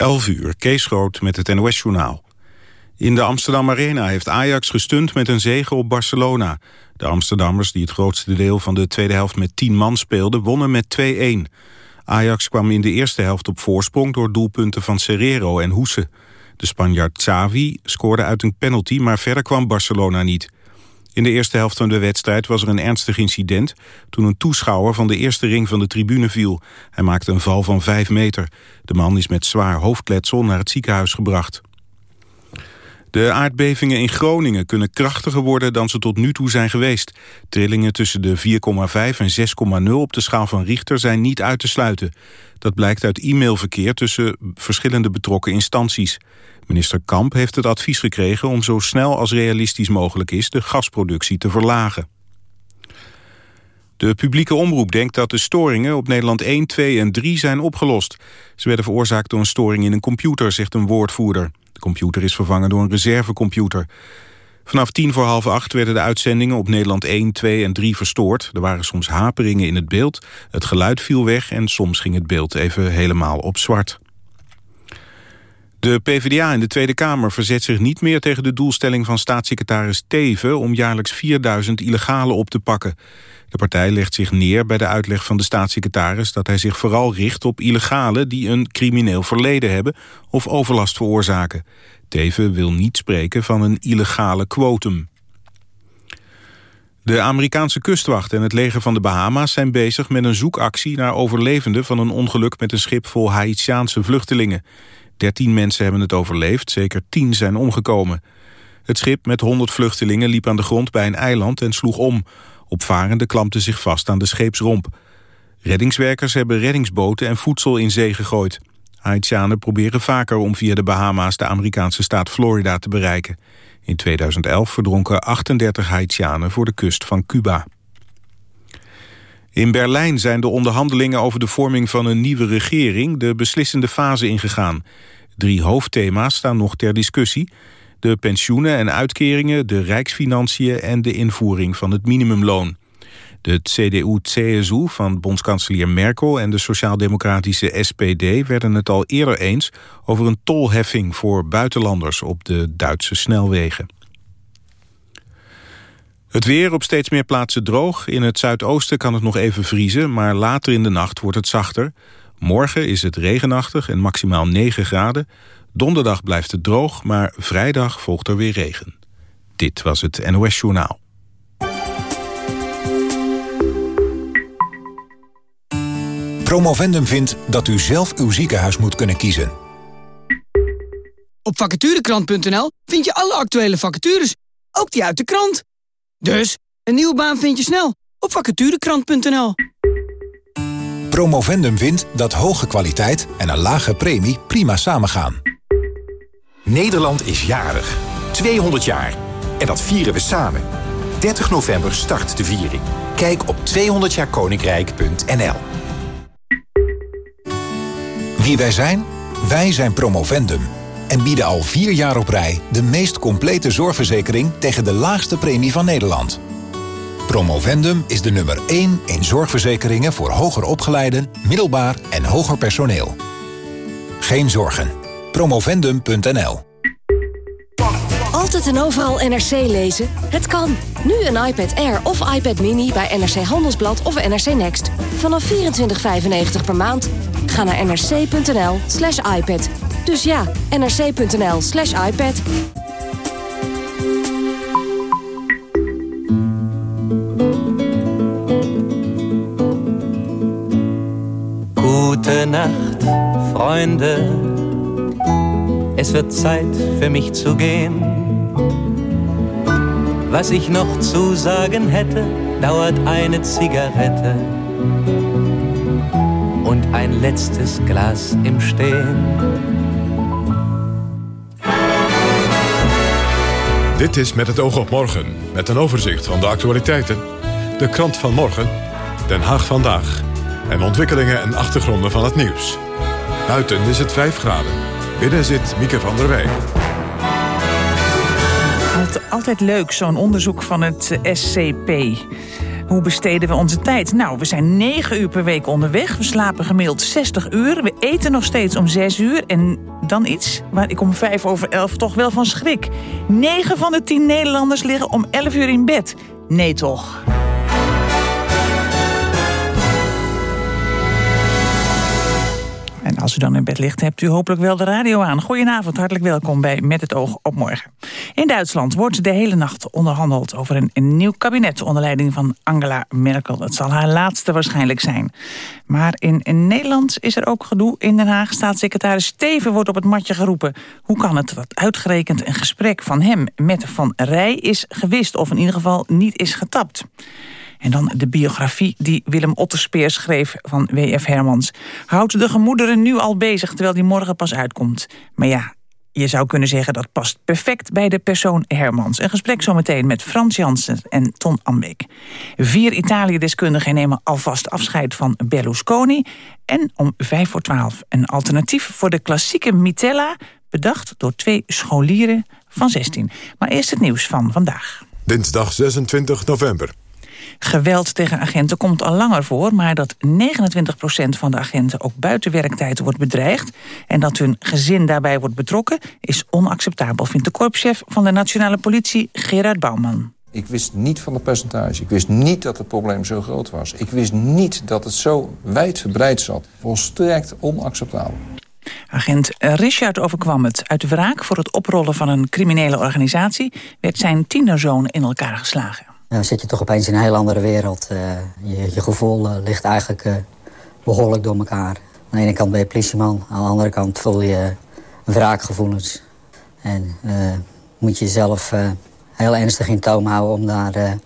11 uur, Kees Groot met het NOS-journaal. In de Amsterdam Arena heeft Ajax gestund met een zege op Barcelona. De Amsterdammers, die het grootste deel van de tweede helft met 10 man speelden, wonnen met 2-1. Ajax kwam in de eerste helft op voorsprong door doelpunten van Serrero en Hoese. De Spanjaard Xavi scoorde uit een penalty, maar verder kwam Barcelona niet. In de eerste helft van de wedstrijd was er een ernstig incident... toen een toeschouwer van de eerste ring van de tribune viel. Hij maakte een val van 5 meter. De man is met zwaar hoofdkletsel naar het ziekenhuis gebracht. De aardbevingen in Groningen kunnen krachtiger worden dan ze tot nu toe zijn geweest. Trillingen tussen de 4,5 en 6,0 op de schaal van Richter zijn niet uit te sluiten. Dat blijkt uit e-mailverkeer tussen verschillende betrokken instanties. Minister Kamp heeft het advies gekregen om zo snel als realistisch mogelijk is de gasproductie te verlagen. De publieke omroep denkt dat de storingen op Nederland 1, 2 en 3 zijn opgelost. Ze werden veroorzaakt door een storing in een computer, zegt een woordvoerder. De computer is vervangen door een reservecomputer. Vanaf tien voor half acht werden de uitzendingen op Nederland 1, 2 en 3 verstoord. Er waren soms haperingen in het beeld, het geluid viel weg... en soms ging het beeld even helemaal op zwart. De PvdA in de Tweede Kamer verzet zich niet meer tegen de doelstelling van staatssecretaris Teven om jaarlijks 4000 illegalen op te pakken. De partij legt zich neer bij de uitleg van de staatssecretaris dat hij zich vooral richt op illegalen die een crimineel verleden hebben of overlast veroorzaken. Teven wil niet spreken van een illegale quotum. De Amerikaanse kustwacht en het leger van de Bahama's zijn bezig met een zoekactie naar overlevenden van een ongeluk met een schip vol Haitiaanse vluchtelingen. Dertien mensen hebben het overleefd, zeker tien zijn omgekomen. Het schip met 100 vluchtelingen liep aan de grond bij een eiland en sloeg om. Opvarenden klampten zich vast aan de scheepsromp. Reddingswerkers hebben reddingsboten en voedsel in zee gegooid. Haitianen proberen vaker om via de Bahama's de Amerikaanse staat Florida te bereiken. In 2011 verdronken 38 Haitianen voor de kust van Cuba. In Berlijn zijn de onderhandelingen over de vorming van een nieuwe regering de beslissende fase ingegaan. Drie hoofdthema's staan nog ter discussie. De pensioenen en uitkeringen, de rijksfinanciën en de invoering van het minimumloon. De CDU-CSU van bondskanselier Merkel en de sociaal-democratische SPD werden het al eerder eens over een tolheffing voor buitenlanders op de Duitse snelwegen. Het weer op steeds meer plaatsen droog. In het zuidoosten kan het nog even vriezen, maar later in de nacht wordt het zachter. Morgen is het regenachtig en maximaal 9 graden. Donderdag blijft het droog, maar vrijdag volgt er weer regen. Dit was het NOS Journaal. Promovendum vindt dat u zelf uw ziekenhuis moet kunnen kiezen. Op vacaturekrant.nl vind je alle actuele vacatures, ook die uit de krant. Dus, een nieuwe baan vind je snel op vacaturekrant.nl. Promovendum vindt dat hoge kwaliteit en een lage premie prima samengaan. Nederland is jarig. 200 jaar. En dat vieren we samen. 30 november start de viering. Kijk op 200jaarkoninkrijk.nl Wie wij zijn? Wij zijn Promovendum en bieden al vier jaar op rij de meest complete zorgverzekering tegen de laagste premie van Nederland. Promovendum is de nummer 1 in zorgverzekeringen voor hoger opgeleiden, middelbaar en hoger personeel. Geen zorgen. Promovendum.nl Altijd en overal NRC lezen? Het kan. Nu een iPad Air of iPad Mini bij NRC Handelsblad of NRC Next. Vanaf 24,95 per maand. Ga naar nrc.nl slash iPad. Dus ja, nrc.nl slash iPad. Gute Nacht, Freunde. Es wird Zeit für mich zu gehen. Was ich noch zu sagen hätte, dauert eine Zigarette und ein letztes Glas im Stehen. Dit is Met het oog op morgen, met een overzicht van de actualiteiten. De krant van morgen, Den Haag vandaag. En ontwikkelingen en achtergronden van het nieuws. Buiten is het 5 graden. Binnen zit Mieke van der Wij. Altijd leuk, zo'n onderzoek van het SCP. Hoe besteden we onze tijd? Nou, we zijn 9 uur per week onderweg. We slapen gemiddeld 60 uur. We eten nog steeds om 6 uur. En dan iets waar ik om 5 over 11 toch wel van schrik. 9 van de 10 Nederlanders liggen om 11 uur in bed. Nee toch? En als u dan in bed ligt, hebt u hopelijk wel de radio aan. Goedenavond, hartelijk welkom bij Met het oog op morgen. In Duitsland wordt de hele nacht onderhandeld over een, nieuw kabinet... onder leiding van Angela Merkel. Het zal haar laatste waarschijnlijk zijn. Maar in, in Nederland is er ook gedoe. In Den Haag staatssecretaris Steven wordt op het matje geroepen. Hoe kan het dat uitgerekend een gesprek van hem met Van Rij is gewist... of in ieder geval niet is getapt? En dan de biografie die Willem Otterspeer schreef van W.F. Hermans. Houdt de gemoederen nu al bezig, terwijl die morgen pas uitkomt. Maar ja, je zou kunnen zeggen dat past perfect bij de persoon Hermans. Een gesprek zometeen met Frans Jansen en Ton Ambeek. Vier Italië-deskundigen nemen alvast afscheid van Berlusconi. En om vijf voor twaalf een alternatief voor de klassieke Mitella... bedacht door twee scholieren van 16. Maar eerst het nieuws van vandaag. Dinsdag 26 november. Geweld tegen agenten komt al langer voor... maar dat 29% van de agenten ook buiten werktijd wordt bedreigd... en dat hun gezin daarbij wordt betrokken... is onacceptabel, vindt de korpschef van de nationale politie Gerard Bouwman. Ik wist niet van het percentage. Ik wist niet dat het probleem zo groot was. Ik wist niet dat het zo wijdverbreid zat. Volstrekt onacceptabel. Agent Richard overkwam het. Uit wraak voor het oprollen van een criminele organisatie... werd zijn tienerzoon in elkaar geslagen dan zit je toch opeens in een heel andere wereld. Uh, je, je, gevoel uh, ligt eigenlijk uh, behoorlijk door elkaar. Aan de ene kant ben je politieman, aan de andere kant voel je wraakgevoelens. En moet je jezelf heel ernstig in toom houden om daar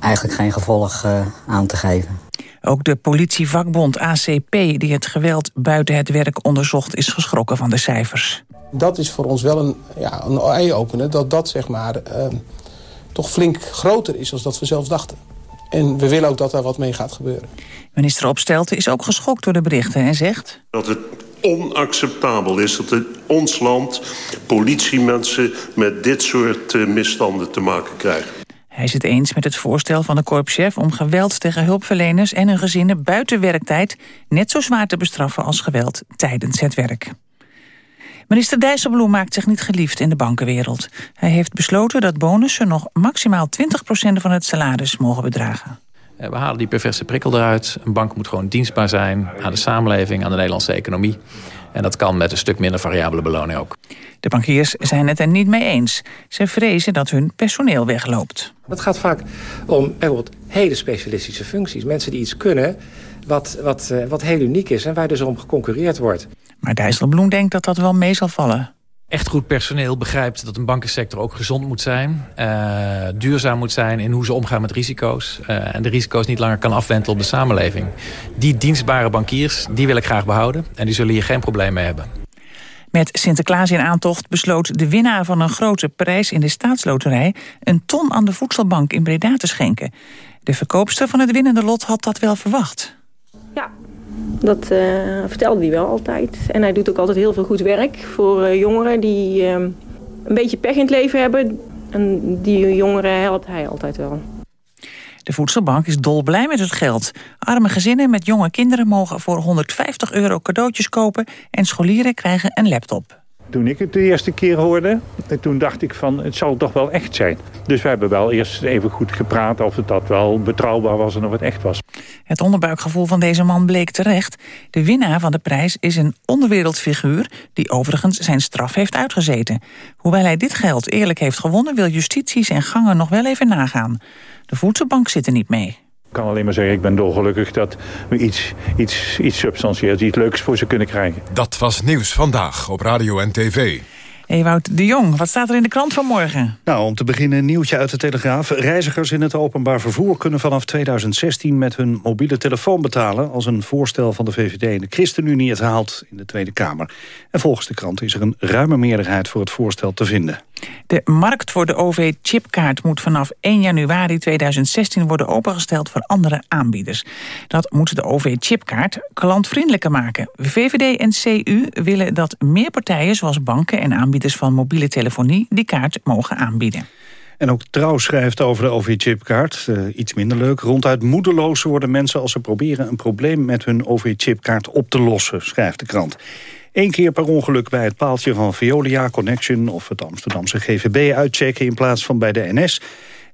eigenlijk geen gevolg aan te geven. Ook de politievakbond ACP, die het geweld buiten het werk onderzocht... is geschrokken van de cijfers. Dat is voor ons wel een, ja, een eye-opener, dat dat zeg maar toch flink groter is dan dat we zelf dachten. En we willen ook dat daar wat mee gaat gebeuren. Minister Opstelten is ook geschokt door de berichten en zegt... Dat het onacceptabel is dat in ons land politiemensen met dit soort eh, misstanden te maken krijgen. Hij is het eens met het voorstel van de korpschef om geweld tegen hulpverleners en hun gezinnen buiten werktijd net zo zwaar te bestraffen als geweld tijdens het werk. Minister Dijsselbloem maakt zich niet geliefd in de bankenwereld. Hij heeft besloten dat bonussen nog maximaal 20% van het salaris mogen bedragen. Eh, we halen die perverse prikkel eruit. Een bank moet gewoon dienstbaar zijn aan de samenleving, aan de Nederlandse economie. En dat kan met een stuk minder variabele beloning ook. De bankiers zijn het er niet mee eens. Ze vrezen dat hun personeel wegloopt. Het gaat vaak om bijvoorbeeld hele specialistische functies. Mensen die iets kunnen wat, wat, eh, wat heel uniek is en waar dus om geconcurreerd wordt. Maar Dijsselbloem denkt dat dat wel mee zal vallen. Echt goed personeel begrijpt dat een bankensector ook gezond moet zijn. Uh, duurzaam moet zijn in hoe ze omgaan met risico's. Uh, en de risico's niet langer kan afwentelen op de samenleving. Die dienstbare bankiers, die wil ik graag behouden. En die zullen hier geen probleem mee hebben. Met Sinterklaas in aantocht besloot de winnaar van een grote prijs in de staatsloterij... een ton aan de voedselbank in Breda te schenken. De verkoopster van het winnende lot had dat wel verwacht. Ja, dat uh, vertelde hij wel altijd. En hij doet ook altijd heel veel goed werk voor uh, jongeren die uh, een beetje pech in het leven hebben. En die jongeren helpt hij altijd wel. De voedselbank is dolblij met het geld. Arme gezinnen met jonge kinderen mogen voor 150 euro cadeautjes kopen... en scholieren krijgen een laptop. Toen ik het de eerste keer hoorde, toen dacht ik van het zal toch wel echt zijn. Dus we hebben wel eerst even goed gepraat of het dat wel betrouwbaar was en of het echt was. Het onderbuikgevoel van deze man bleek terecht. De winnaar van de prijs is een onderwereldfiguur die overigens zijn straf heeft uitgezeten. Hoewel hij dit geld eerlijk heeft gewonnen wil justitie zijn gangen nog wel even nagaan. De voedselbank zit er niet mee. Kan alleen maar zeggen, ik ben dolgelukkig dat we iets, iets, iets substantieels, iets leuks voor ze kunnen krijgen. Dat was Nieuws Vandaag op Radio en TV. Ewout de Jong, wat staat er in de krant van morgen? Nou, om te beginnen een nieuwtje uit de Telegraaf. Reizigers in het openbaar vervoer kunnen vanaf 2016 met hun mobiele telefoon betalen... als een voorstel van de VVD en de ChristenUnie het haalt in de Tweede Kamer. En volgens de krant is er een ruime meerderheid voor het voorstel te vinden. De markt voor de OV-chipkaart moet vanaf 1 januari 2016 worden opengesteld voor andere aanbieders. Dat moet de OV-chipkaart klantvriendelijker maken. VVD en CU willen dat meer partijen zoals banken en aanbieders van mobiele telefonie die kaart mogen aanbieden. En ook Trouw schrijft over de OV-chipkaart. Uh, iets minder leuk. Ronduit moedeloos worden mensen als ze proberen... een probleem met hun OV-chipkaart op te lossen, schrijft de krant. Eén keer per ongeluk bij het paaltje van Veolia Connection... of het Amsterdamse GVB uitchecken in plaats van bij de NS...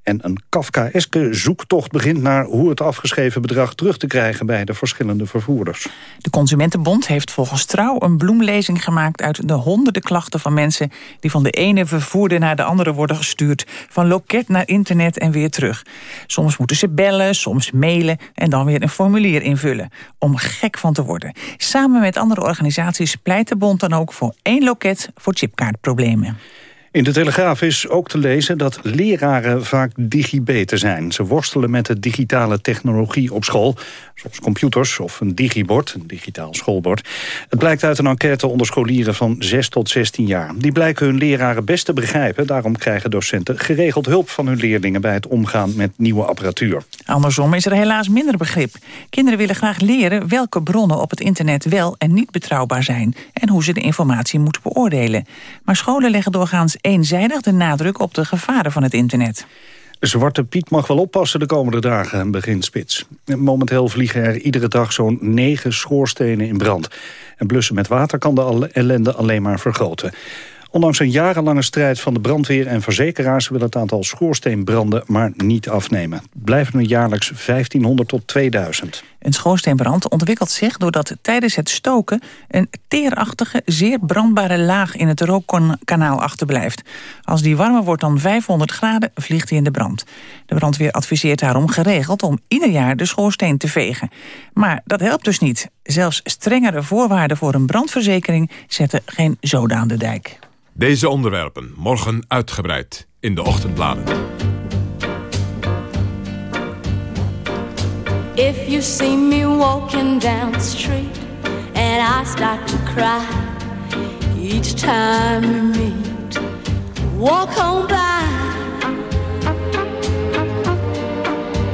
En een Kafkaeske zoektocht begint naar hoe het afgeschreven bedrag terug te krijgen bij de verschillende vervoerders. De Consumentenbond heeft volgens Trouw een bloemlezing gemaakt uit de honderden klachten van mensen die van de ene vervoerder naar de andere worden gestuurd. Van loket naar internet en weer terug. Soms moeten ze bellen, soms mailen en dan weer een formulier invullen. Om gek van te worden. Samen met andere organisaties pleit de bond dan ook voor één loket voor chipkaartproblemen. In de Telegraaf is ook te lezen dat leraren vaak digibeten zijn. Ze worstelen met de digitale technologie op school. Zoals computers of een digibord, een digitaal schoolbord. Het blijkt uit een enquête onder scholieren van 6 tot 16 jaar. Die blijken hun leraren best te begrijpen. Daarom krijgen docenten geregeld hulp van hun leerlingen... bij het omgaan met nieuwe apparatuur. Andersom is er helaas minder begrip. Kinderen willen graag leren welke bronnen op het internet wel en niet betrouwbaar zijn... en hoe ze de informatie moeten beoordelen. Maar scholen leggen doorgaans eenzijdig de nadruk op de gevaren van het internet. Zwarte Piet mag wel oppassen de komende dagen, begint Spits. Momenteel vliegen er iedere dag zo'n negen schoorstenen in brand. En blussen met water kan de ellende alleen maar vergroten. Ondanks een jarenlange strijd van de brandweer en verzekeraars... wil het aantal schoorsteenbranden maar niet afnemen. blijven er jaarlijks 1500 tot 2000. Een schoorsteenbrand ontwikkelt zich doordat tijdens het stoken... een teerachtige, zeer brandbare laag in het rookkanaal achterblijft. Als die warmer wordt dan 500 graden, vliegt hij in de brand. De brandweer adviseert daarom geregeld om ieder jaar de schoorsteen te vegen. Maar dat helpt dus niet. Zelfs strengere voorwaarden voor een brandverzekering... zetten geen zoden aan de dijk. Deze onderwerpen morgen uitgebreid in de ochtendbladen. If you see me walking down the street and I start to cry each time we meet, walk on by.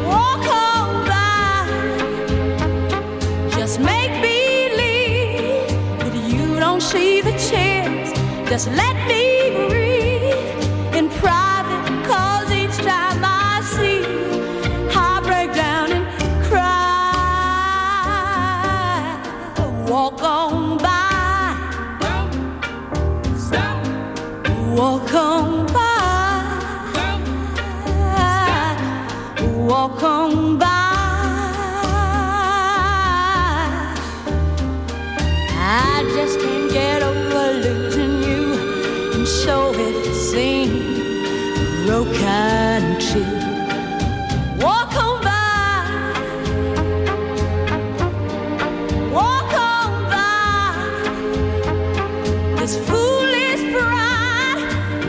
Walk on by. Just make believe that you don't see the tears. Just let me breathe in private, cause each time I see you, I break down and cry. Walk on by. Don't stop. Walk on so it seems broken. Walk on by, walk on by. This foolish pride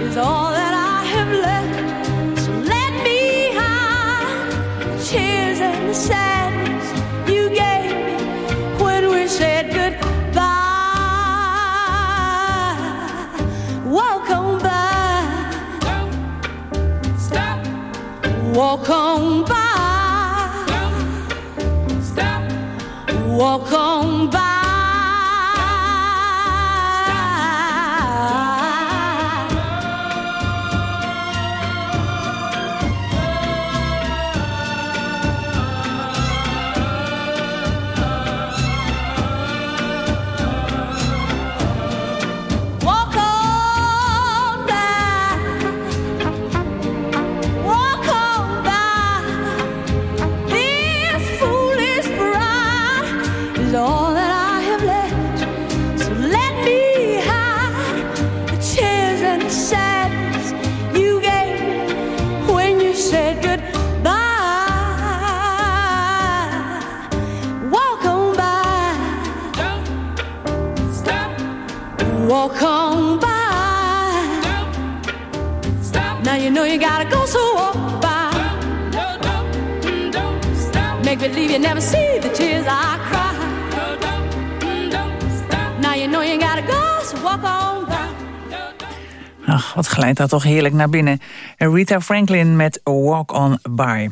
is all that I have left. So let me hide the tears and the sadness On dat toch heerlijk naar binnen. Rita Franklin met Walk On By.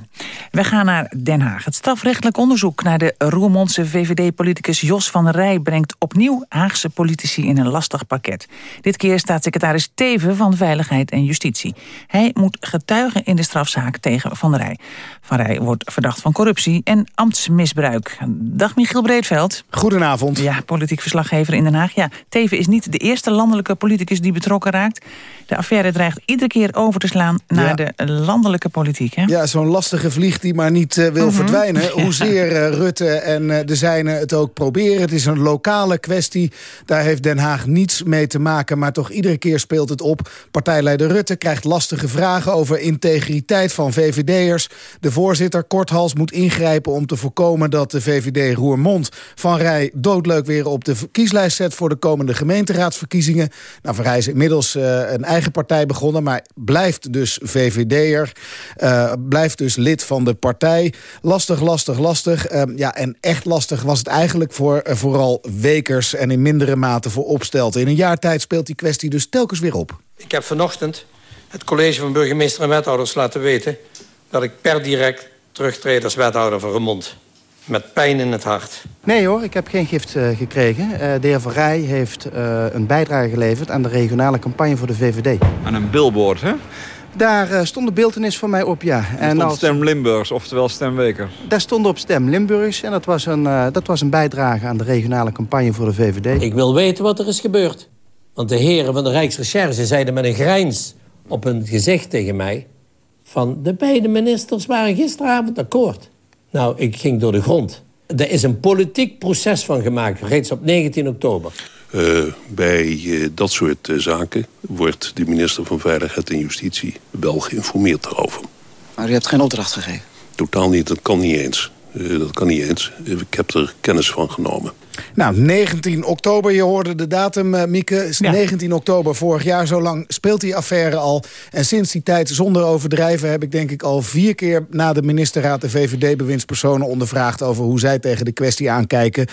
We gaan naar Den Haag. Het strafrechtelijk onderzoek naar de Roermondse VVD-politicus Jos van Rij... brengt opnieuw Haagse politici in een lastig pakket. Dit keer staatssecretaris Teven van Veiligheid en Justitie. Hij moet getuigen in de strafzaak tegen Van Rij. Van Rij wordt verdacht van corruptie en ambtsmisbruik. Dag Michiel Breedveld. Goedenavond. Ja, politiek verslaggever in Den Haag. Ja, Teven is niet de eerste landelijke politicus die betrokken raakt. De affaire dreigt iedere keer over te slaan naar de landelijke politiek. Hè? Ja, zo'n lastige vlieg die maar niet uh, wil mm -hmm. verdwijnen. Hoezeer uh, Rutte en uh, de zijnen het ook proberen. Het is een lokale kwestie. Daar heeft Den Haag niets mee te maken. Maar toch iedere keer speelt het op. Partijleider Rutte krijgt lastige vragen over integriteit van VVD'ers. De voorzitter Korthals moet ingrijpen om te voorkomen dat de VVD Roermond van Rij doodleuk weer op de kieslijst zet voor de komende gemeenteraadsverkiezingen. Nou, Van Rij is inmiddels een eigen partij begonnen, maar blijft dus VVD'er. Blijft dus lid van de partij. Lastig, lastig, lastig. Uh, ja, en echt lastig was het eigenlijk voor uh, vooral Wekers... en in mindere mate voor Opstelten. In een jaar tijd speelt die kwestie dus telkens weer op. Ik heb vanochtend het college van burgemeester en wethouders laten weten... dat ik per direct terugtreed als wethouder van Remond met pijn in het hart. Nee hoor, ik heb geen gift uh, gekregen. Uh, de heer Van Rij heeft uh, een bijdrage geleverd aan de regionale campagne voor de VVD. Aan een billboard, hè? Daar stond de beeldenis van mij op, ja. En als... Stem Limburgs, oftewel Stem Weker. Daar stond op Stem Limburgs en dat was, een, dat was een bijdrage aan de regionale campagne voor de VVD. Ik wil weten wat er is gebeurd. Want de heren van de Rijksrecherche zeiden met een grijns op hun gezicht tegen mij... van de beide ministers waren gisteravond akkoord. Nou, ik ging door de grond. Er is een politiek proces van gemaakt, reeds op 19 oktober. Uh, bij uh, dat soort uh, zaken wordt de minister van Veiligheid en Justitie wel geïnformeerd daarover. Maar u hebt geen opdracht gegeven? Totaal niet, dat kan niet eens. dat kan niet eens. Ik heb er kennis van genomen. Nou, 19 oktober, je hoorde de datum, uh, Mieke. Ja. 19 oktober vorig jaar, zo lang speelt die affaire al. En sinds die tijd, zonder overdrijven... heb ik denk ik al vier keer na de ministerraad... de VVD-bewindspersonen ondervraagd... over hoe zij tegen de kwestie aankijken.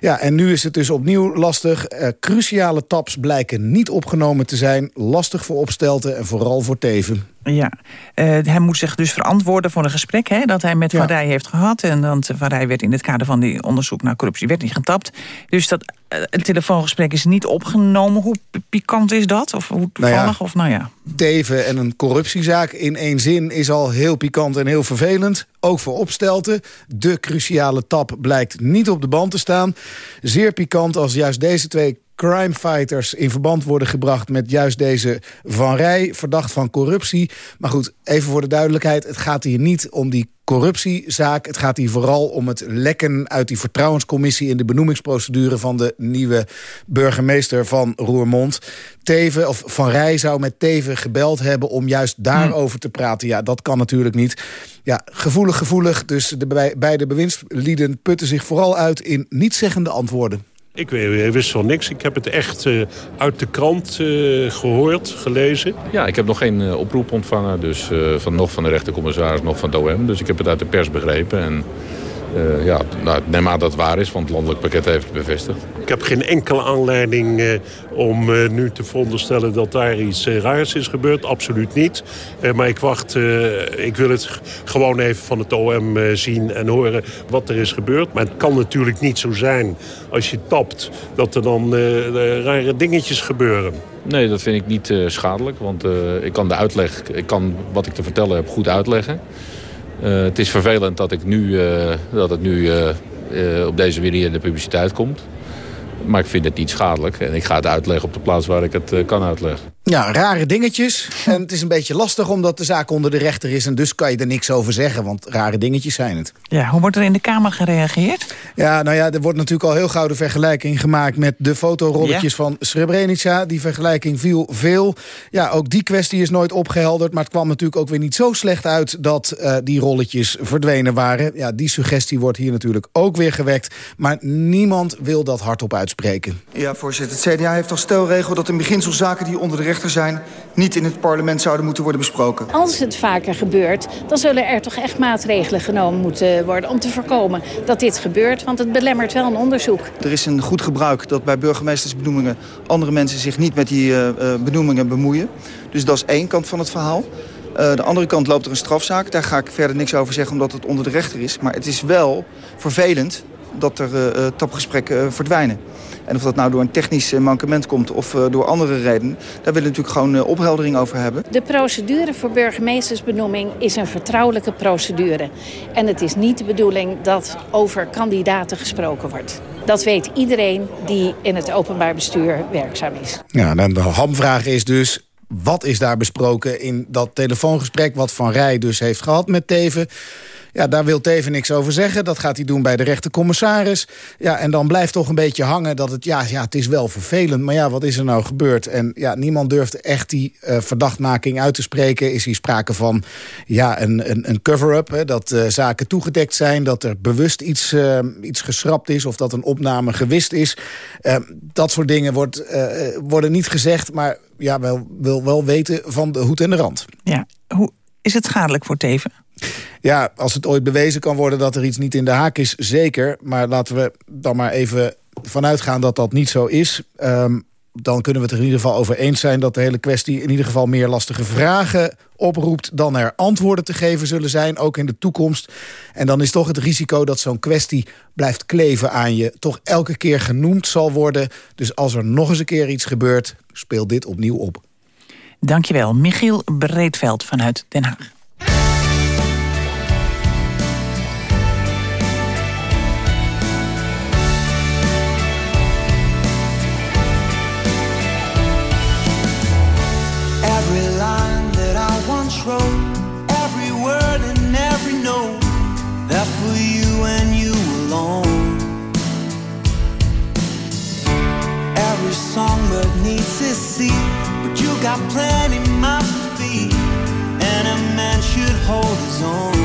Ja, en nu is het dus opnieuw lastig. Uh, cruciale taps blijken niet opgenomen te zijn. Lastig voor Opstelten en vooral voor Teven. Ja, uh, hij moet zich dus verantwoorden voor een gesprek... Hè, dat hij met ja. Van Rij heeft gehad. En dan Van Rij werd in het kader van die onderzoek naar corruptie... werd niet getapt. Dus dat uh, het telefoongesprek is niet opgenomen. Hoe pikant is dat? Of hoe toevallig? Nou ja, of nou ja. Teven en een corruptiezaak in één zin is al heel pikant en heel vervelend. Ook voor opstelten. De cruciale tap blijkt niet op de band te staan. Zeer pikant als juist deze twee crimefighters in verband worden gebracht met juist deze Van Rij, verdacht van corruptie. Maar goed, even voor de duidelijkheid, het gaat hier niet om die corruptiezaak. Het gaat hier vooral om het lekken uit die vertrouwenscommissie... in de benoemingsprocedure van de nieuwe burgemeester van Roermond. Teven, of Van Rij zou met Teven gebeld hebben om juist daarover te praten. Ja, dat kan natuurlijk niet. Ja, gevoelig, gevoelig. Dus de beide bewindslieden putten zich vooral uit in nietszeggende antwoorden. Ik wist van niks. Ik heb het echt uh, uit de krant uh, gehoord, gelezen. Ja, ik heb nog geen uh, oproep ontvangen. Dus van, nog van de rechtercommissaris, nog van het OM. Dus ik heb het uit de pers begrepen. En uh, ja, nou, neem aan dat het waar is, want het landelijk pakket heeft het bevestigd. Ik heb geen enkele aanleiding uh, om uh, nu te veronderstellen dat daar iets raars is gebeurd. Absoluut niet. maar ik wacht, ik wil het gewoon even van het OM zien en horen wat er is gebeurd. Maar het kan natuurlijk niet zo zijn als je tapt dat er dan rare dingetjes gebeuren. Nee, dat vind ik niet schadelijk, want ik kan de uitleg, ik kan wat ik te vertellen heb goed uitleggen. Uh, het is vervelend dat, ik nu, uh, dat het nu uh, op deze manier in de publiciteit komt. Maar ik vind het niet schadelijk. En ik ga het uitleggen op de plaats waar ik het kan uitleggen. Ja, rare dingetjes. En het is een beetje lastig omdat de zaak onder de rechter is. En dus kan je er niks over zeggen, want rare dingetjes zijn het. Ja, hoe wordt er in de Kamer gereageerd? Ja, nou ja, er wordt natuurlijk al heel gauw de vergelijking gemaakt... met de fotorolletjes ja. van Srebrenica. Die vergelijking viel veel. Ja, ook die kwestie is nooit opgehelderd. Maar het kwam natuurlijk ook weer niet zo slecht uit... dat uh, die rolletjes verdwenen waren. Ja, die suggestie wordt hier natuurlijk ook weer gewekt. Maar niemand wil dat hardop uitspreken. Ja, voorzitter. Het CDA heeft als stelregel dat in beginselzaken die onder de rechter zijn... niet in het parlement zouden moeten worden besproken. Als het vaker gebeurt, dan zullen er toch echt maatregelen genomen moeten worden... om te voorkomen dat dit gebeurt, want het belemmert wel een onderzoek. Er is een goed gebruik dat bij burgemeestersbenoemingen... andere mensen zich niet met die uh, benoemingen bemoeien. Dus dat is één kant van het verhaal. Uh, de andere kant loopt er een strafzaak. Daar ga ik verder niks over zeggen omdat het onder de rechter is. Maar het is wel vervelend dat er uh, tapgesprekken verdwijnen. En of dat nou door een technisch mankement komt of door andere redenen... daar willen we natuurlijk gewoon opheldering over hebben. De procedure voor burgemeestersbenoeming is een vertrouwelijke procedure. En het is niet de bedoeling dat over kandidaten gesproken wordt. Dat weet iedereen die in het openbaar bestuur werkzaam is. Ja, dan de hamvraag is dus... Wat is daar besproken in dat telefoongesprek... wat Van Rij dus heeft gehad met Teven? Ja, daar wil Teven niks over zeggen. Dat gaat hij doen bij de rechtercommissaris. Ja, en dan blijft toch een beetje hangen dat het... Ja, ja, het is wel vervelend, maar ja, wat is er nou gebeurd? En ja, niemand durft echt die uh, verdachtmaking uit te spreken. Is hier sprake van ja, een, een, een cover-up, dat uh, zaken toegedekt zijn... dat er bewust iets, uh, iets geschrapt is of dat een opname gewist is. dat soort dingen wordt, worden niet gezegd, maar ja, wel, wil wel weten van de hoed en de rand. Ja, hoe is het schadelijk voor Teven? Ja, als het ooit bewezen kan worden dat er iets niet in de haak is, zeker. Maar laten we dan maar even vanuit gaan dat dat niet zo is. Um, dan kunnen we het er in ieder geval over eens zijn... dat de hele kwestie in ieder geval meer lastige vragen oproept... dan er antwoorden te geven zullen zijn, ook in de toekomst. En dan is toch het risico dat zo'n kwestie blijft kleven aan je... toch elke keer genoemd zal worden. Dus als er nog eens een keer iets gebeurt, speel dit opnieuw op. Dankjewel, Michiel Breedveld vanuit Den Haag. You got plenty mouth to feed, and a man should hold his own.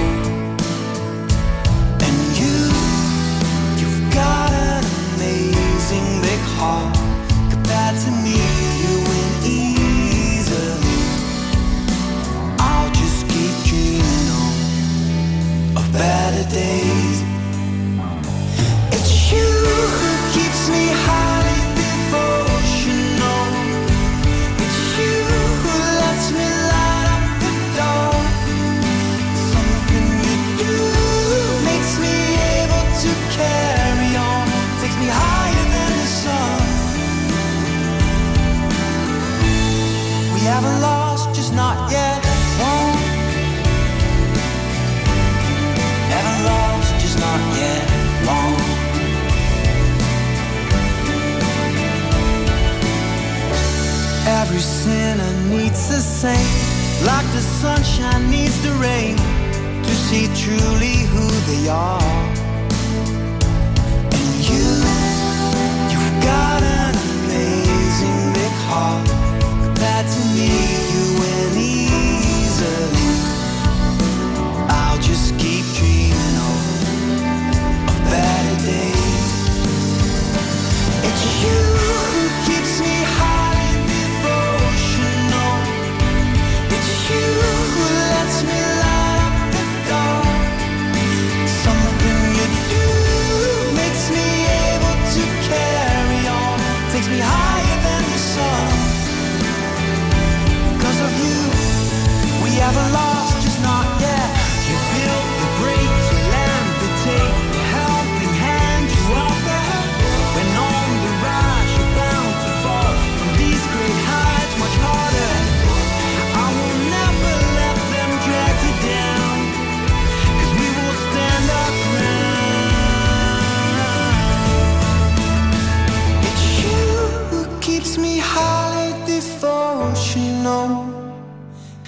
Sinner needs a saint, like the sunshine needs the rain, to see truly who they are. And you, you've got an amazing big heart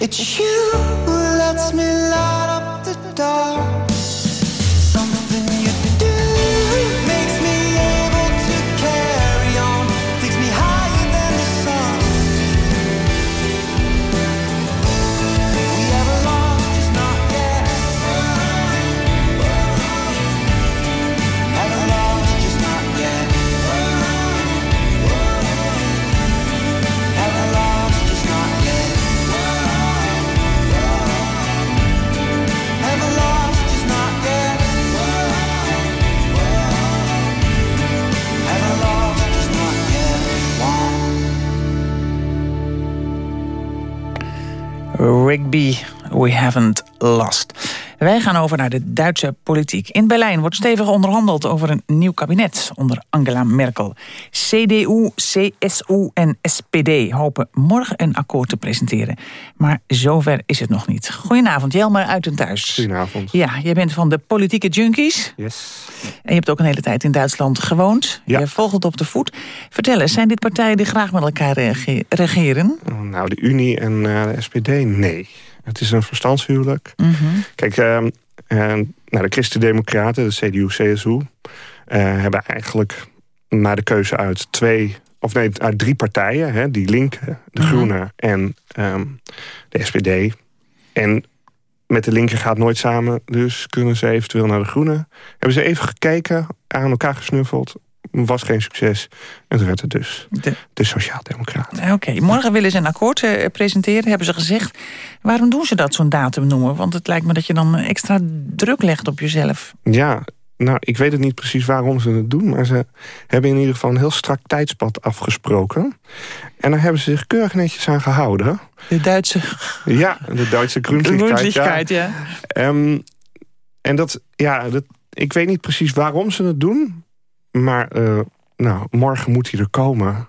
It's you who lets me light We Haven't Lost. Wij gaan over naar de Duitse politiek. In Berlijn wordt stevig onderhandeld over een nieuw kabinet onder Angela Merkel. CDU, CSU en SPD hopen morgen een akkoord te presenteren. Maar zover is het nog niet. Goedenavond, Jelmer uit en thuis. Goedenavond. Ja, jij bent van de politieke junkies. Yes. En je hebt ook een hele tijd in Duitsland gewoond. Ja. Je volgt het op de voet. Vertel eens, zijn dit partijen die graag met elkaar rege- regeren? Nou, de Unie en eh, de SPD, nee. Het is een verstandshuwelijk. Kijk, ehm, eh, nou, de Christen-Democraten, de CDU, CSU... eh, hebben eigenlijk maar de keuze uit twee... of nee, uit drie partijen. Hè, die linker, de Mhm. groene en ehm, de SPD. En met de linker gaat nooit samen, dus kunnen ze eventueel naar de groene. Hebben ze even gekeken, aan elkaar gesnuffeld... was geen succes. En toen werd het dus de, de Sociaaldemocraten. Oké, morgen willen ze een akkoord eh, presenteren, hebben ze gezegd. Waarom doen ze dat, zo'n datum noemen? Want het lijkt me dat je dan extra druk legt op jezelf. Ja, nou, ik weet het niet precies waarom ze het doen... maar ze hebben in ieder geval een heel strak tijdspad afgesproken. En daar hebben ze zich keurig netjes aan gehouden. De Duitse... Ja, de Duitse groenlichkeit. Groenlichkeit, ja. Ehm, en dat, ja, dat, ik weet niet precies waarom ze het doen... maar eh, nou, morgen moet hij er komen.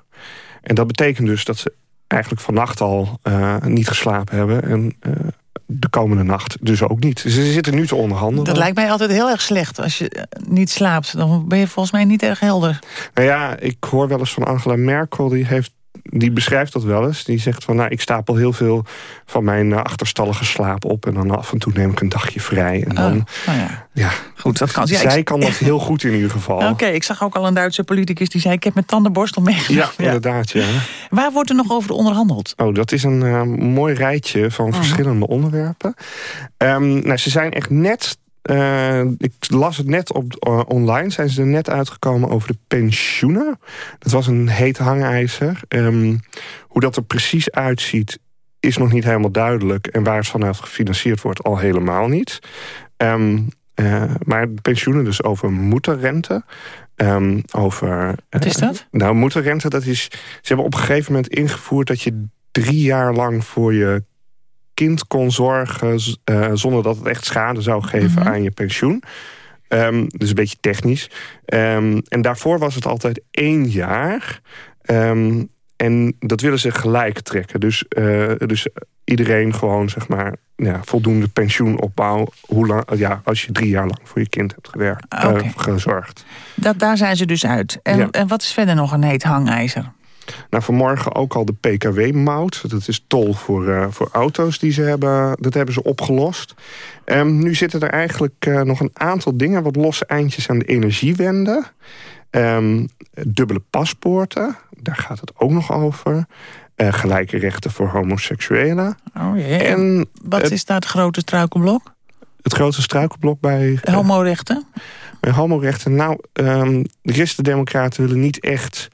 En dat betekent dus dat ze eigenlijk vannacht al eh, niet geslapen hebben... en eh, de komende nacht dus ook niet. Ze zitten nu te onderhandelen. Dat lijkt mij altijd heel erg slecht. Als je niet slaapt, dan ben je volgens mij niet erg helder. Nou ja, ik hoor wel eens van Angela Merkel, die, heeft, die beschrijft dat wel eens. Die zegt van, nou, ik stapel heel veel van mijn eh, achterstallige slaap op... en dan af en toe neem ik een dagje vrij. En dan, nou ja. ja, Goed, dat kan. Ja, zij ik- kan dat heel goed in ieder geval. Oké, ik zag ook al een Duitse politicus die zei... ik heb mijn tandenborstel meegenomen. Ja, inderdaad, ja. Waar wordt er nog over onderhandeld? Oh, dat is een eh, mooi rijtje van Mhm. verschillende onderwerpen. Ehm, nou, ze zijn echt net... eh, ik las het net op eh, online. Zijn ze er net uitgekomen over de pensioenen. Dat was een heet hangijzer. Ehm, hoe dat er precies uitziet is nog niet helemaal duidelijk. En waar het vanuit gefinancierd wordt al helemaal niet. Ehm, eh, maar pensioenen dus over moederrente. Ehm, over, Wat is dat? nou, moederrente, dat is... Ze hebben op een gegeven moment ingevoerd dat je drie jaar lang voor je kind kon zorgen... eh, zonder dat het echt schade zou geven Mhm. aan je pensioen. Ehm, dus een beetje technisch. Ehm, en daarvoor was het altijd één jaar. Ehm, en dat willen ze gelijk trekken. Dus, eh, dus iedereen gewoon, zeg maar, ja, voldoende pensioenopbouw... Hoe lang, ja, als je drie jaar lang voor je kind hebt gewerkt, eh, gezorgd. Dat, daar zijn ze dus uit. En, Ja. en wat is verder nog een heet hangijzer? Nou, vanmorgen ook al de PKW-mout. Dat is tol voor, eh, voor auto's die ze hebben. Dat hebben ze opgelost. Ehm, nu zitten er eigenlijk eh, nog een aantal dingen... wat losse eindjes aan de energiewende. Ehm, dubbele paspoorten, daar gaat het ook nog over. Eh, gelijke rechten voor homoseksuelen. Oh jee. En Wat is daar het grote struikelblok? Het grootste struikelblok bij... Homorechten? bij homorechten. Nou, ehm, de Christen-Democraten willen niet echt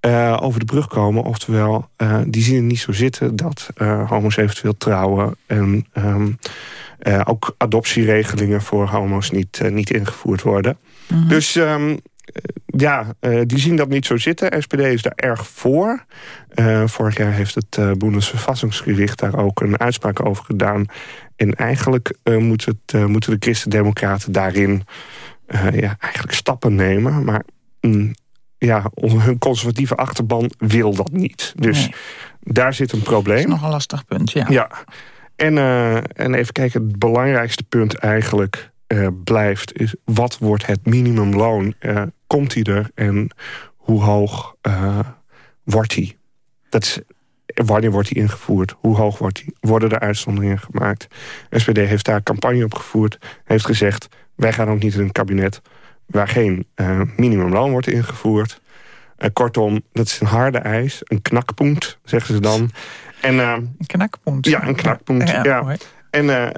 eh, over de brug komen. Oftewel, eh, die zien het niet zo zitten dat eh, homo's eventueel trouwen. En ehm, eh, ook adoptieregelingen voor homo's niet, niet ingevoerd worden. Mhm. Dus ehm, eh, ja, die zien dat niet zo zitten. SPD is daar erg voor. Vorig jaar heeft het uh, Bundesverfassingsgericht daar ook een uitspraak over gedaan. En eigenlijk moet het, moeten de Christen-Democraten daarin ja, eigenlijk stappen nemen. Maar mm, ja, hun conservatieve achterban wil dat niet. Dus daar zit een probleem. Dat is nog een lastig punt, ja. Ja. En, eh, en even kijken, het belangrijkste punt eigenlijk eh, blijft... is wat wordt het minimumloon? Eh, komt die er en hoe hoog wordt die? Dat is, wanneer wordt die ingevoerd? Hoe hoog wordt die? Worden er uitzonderingen gemaakt? SPD heeft daar campagne op gevoerd. Heeft gezegd, wij gaan ook niet in een kabinet... waar geen eh, minimumloon wordt ingevoerd. Eh, kortom, dat is een harde eis. Een knakpunt, zeggen ze dan. En, eh, Een knakpunt. ja, een knakpunt. Ja. En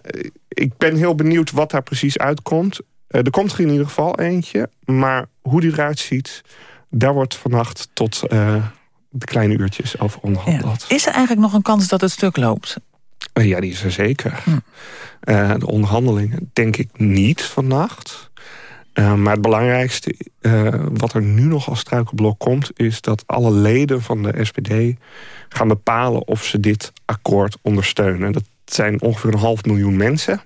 ik ben heel benieuwd wat daar precies uitkomt. Er komt er in ieder geval eentje. Maar hoe die eruit ziet, daar wordt vannacht tot de kleine uurtjes over onderhandeld. Is er eigenlijk nog een kans dat het stuk loopt? Ja, die is er zeker. Eh, de onderhandelingen denk ik niet vannacht. Eh, maar het belangrijkste eh, wat er nu nog als struikelblok komt... is dat alle leden van de SPD gaan bepalen of ze dit akkoord ondersteunen. Dat zijn ongeveer een half miljoen mensen.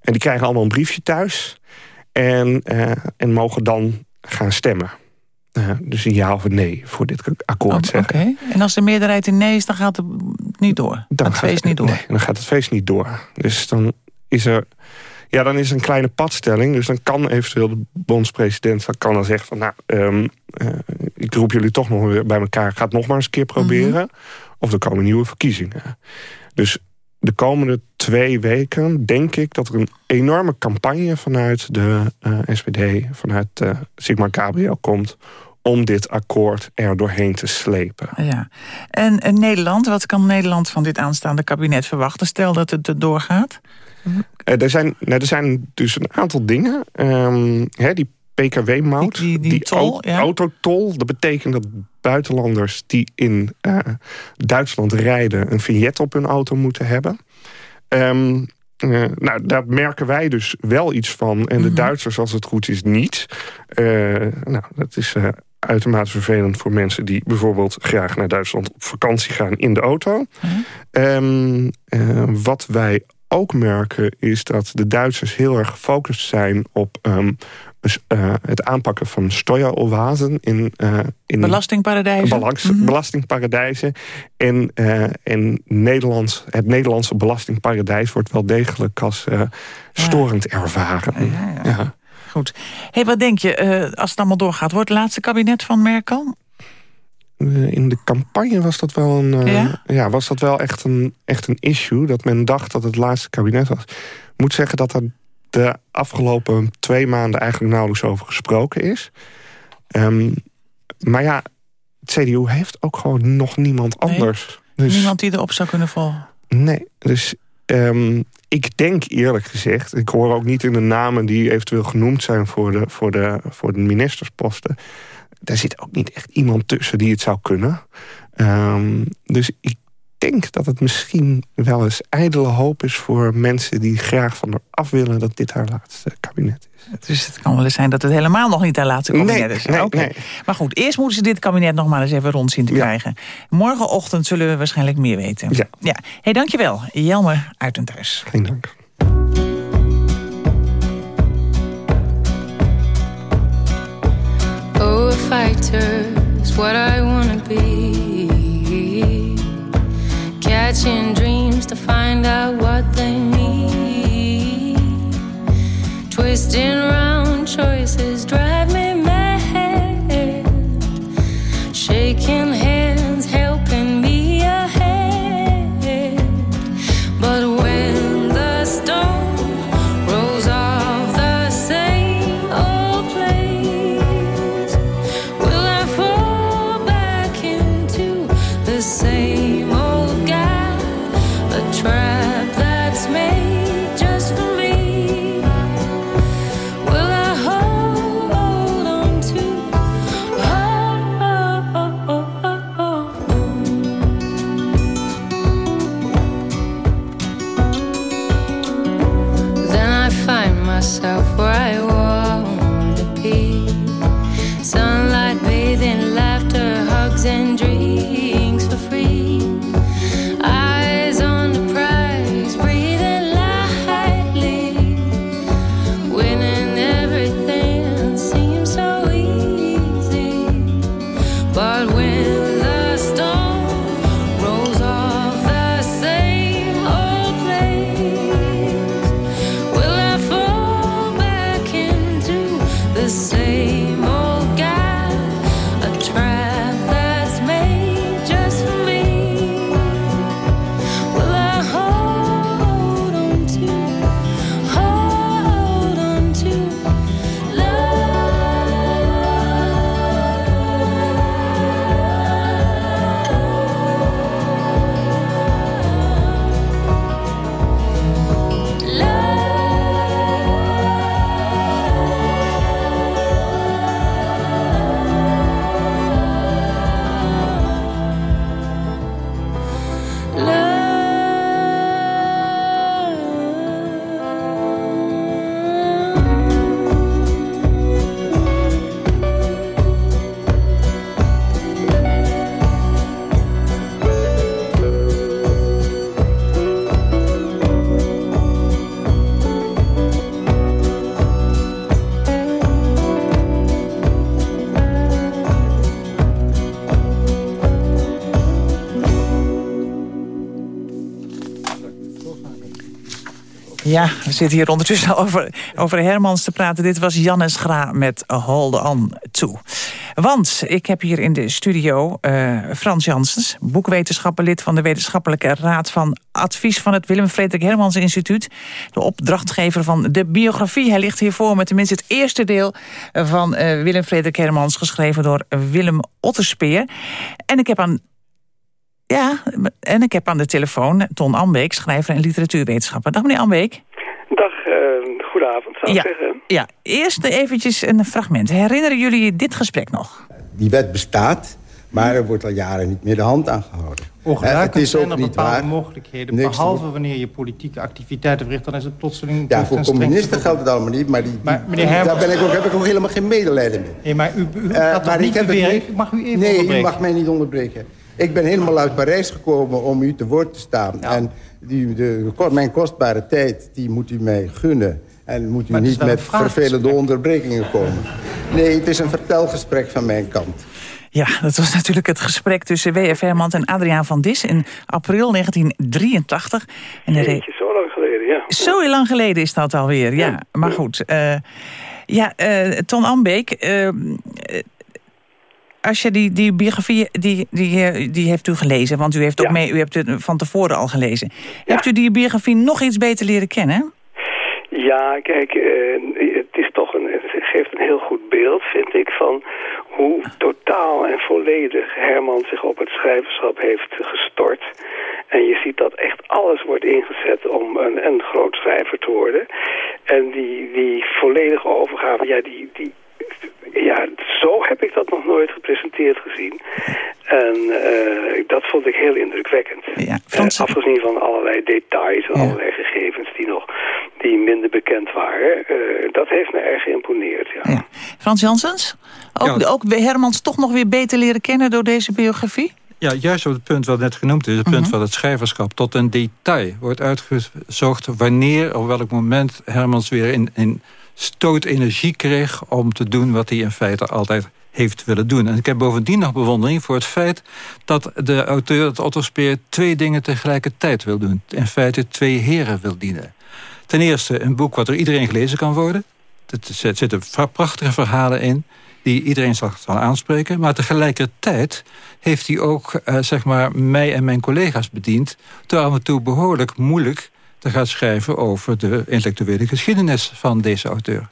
En die krijgen allemaal een briefje thuis. En, eh, en mogen dan gaan stemmen. Dus een ja of een nee voor dit akkoord oh, Oké, en als de meerderheid in nee is, dan gaat het niet door? Dan gaat het feest niet door? Nee, dan gaat het feest niet door. Dus dan is er... Ja, dan is een kleine padstelling. Dus dan kan eventueel de bondspresident kan dan zeggen van... nou, um, uh, ik roep jullie toch nog weer bij elkaar. Ga het nog maar eens een keer proberen. Mhm. Of er komen nieuwe verkiezingen. Dus de komende twee weken denk ik dat er een enorme campagne vanuit de uh, eh, SPD, vanuit uh, Sigmar Gabriel komt om dit akkoord er doorheen te slepen. Ja. En, en Nederland, wat kan Nederland van dit aanstaande kabinet verwachten? Stel dat het doorgaat? Uh, er, zijn, nou, er zijn dus een aantal dingen. Um, hè, die PKW-mout, die, die, die, tol, ja. autotol. Dat betekent dat buitenlanders die in uh, Duitsland rijden... een vignet op hun auto moeten hebben. Um, uh, nou, daar merken wij dus wel iets van. En de mhm. Duitsers, als het goed is, niet. Nou, dat is uitermate vervelend voor mensen... die bijvoorbeeld graag naar Duitsland op vakantie gaan in de auto. um, wat wij ook merken is dat de Duitsers heel erg gefocust zijn op um, dus, uh, het aanpakken van steueroasen in, uh, in belastingparadijzen. Balans, mm -hmm. belastingparadijzen. En, uh, en Nederlands, het Nederlandse belastingparadijs wordt wel degelijk als storend ervaren. Ja, ja. Goed. Hey, wat denk je, als het allemaal doorgaat, wordt het laatste kabinet van Merkel? In de campagne was dat wel een, ja? ja? was dat wel echt een, echt een issue. Dat men dacht dat het laatste kabinet was. Ik moet zeggen dat er de afgelopen twee maanden eigenlijk nauwelijks over gesproken is. Um, maar ja, het CDU heeft ook gewoon nog niemand anders. Dus, niemand die erop zou kunnen volgen? Nee, dus um, ik denk eerlijk gezegd... ik hoor ook niet in de namen die eventueel genoemd zijn... voor de, voor de, voor de ministersposten... daar zit ook niet echt iemand tussen die het zou kunnen. Um, dus ik denk dat het misschien wel eens ijdele hoop is... voor mensen die graag van haar af willen dat dit haar laatste kabinet is. Dus het kan wel eens zijn dat het helemaal nog niet haar laatste kabinet is. Nee, nee. Maar goed, eerst moeten ze dit kabinet nog maar eens even rond zien te krijgen. Morgenochtend zullen we waarschijnlijk meer weten. Ja. ja. Hey, dankjewel, Jelmer Uitentuis. Geen dank. Fighter is what I wanna be. catching dreams to find out what they mean. Twisting round choices drive me mad. Shaking zitten hier ondertussen over, over Hermans te praten. Dit was Jannes Gra met Hold On To. Want ik heb hier in de studio uh, Frans Janssens... boekwetenschapper, lid van de Wetenschappelijke Raad van Advies... van het Willem Frederik Hermans Instituut. De opdrachtgever van de biografie. Hij ligt hier voor me, tenminste het eerste deel... van uh, Willem Frederik Hermans, geschreven door Willem Otterspeer. En ik heb aan ja, en ik heb aan de telefoon Ton Ambeek, schrijver en literatuurwetenschapper. Dag meneer Ambeek. Dag, uh, goedenavond zou ik zeggen. Ja, eerst eventjes een fragment. Herinneren jullie dit gesprek nog? Die wet bestaat, maar er wordt al jaren niet meer de hand aan gehouden. Ongebruikelijk het is zijn er bepaalde waar. mogelijkheden. Niks behalve wanneer je politieke activiteiten verricht... dan is het plotseling... Ja, voor communisten geldt het allemaal niet. Maar, die, maar meneer Hermans... daar ben ik ook, heb ik ook helemaal geen medelijden mee. Nee, maar u, u uh, gaat niet beweren... Ik mag u even nee, onderbreken? Nee, u mag mij niet onderbreken. Ik ben helemaal uit Parijs gekomen om u te woord te staan. En die, de, mijn kostbare tijd, die moet u mij gunnen. En moet u niet met vervelende onderbrekingen komen. Nee, het is een vertelgesprek van mijn kant. Ja, dat was natuurlijk het gesprek tussen W.F. Hermans en Adriaan van Dis in april 1983. En Jeetje, zo lang geleden, ja. Zo lang geleden is dat alweer, ja. ja. Maar goed, uh, ja, uh, Ton Ambeek... Uh, als je die, die biografie, die, die, die heeft u gelezen, want u heeft, ook mee, u hebt het van tevoren al gelezen. Hebt u die biografie nog iets beter leren kennen? Ja, kijk, uh, het, is toch een, het geeft een heel goed beeld, vind ik, van hoe totaal en volledig Herman zich op het schrijverschap heeft gestort. En je ziet dat echt alles wordt ingezet om een, een groot schrijver te worden. En die, die volledige overgave, ja, die, die, ja, zo heb ik dat nog nooit gepresenteerd gezien. En uh, dat vond ik heel indrukwekkend. Ja, Frans... uh, afgezien van allerlei details en ja. allerlei gegevens die nog die minder bekend waren. Uh, dat heeft me erg geïmponeerd, ja. ja. Frans Jansens? Ook, ook Hermans toch nog weer beter leren kennen door deze biografie? Ja, juist op het punt wat net genoemd is, het punt mm -hmm. van het schrijverschap. Tot een detail wordt uitgezocht wanneer, op welk moment Hermans weer in, in stoot energie kreeg om te doen wat hij in feite altijd heeft willen doen. En ik heb bovendien nog bewondering voor het feit dat de auteur, het Otto Speer, twee dingen tegelijkertijd wil doen. In feite twee heren wil dienen. Ten eerste een boek wat door iedereen gelezen kan worden. Er zitten prachtige verhalen in die iedereen zal, aanspreken. Maar tegelijkertijd heeft hij ook uh, zeg maar, mij en mijn collega's bediend... af en toe behoorlijk moeilijk te gaan schrijven over de intellectuele geschiedenis van deze auteur.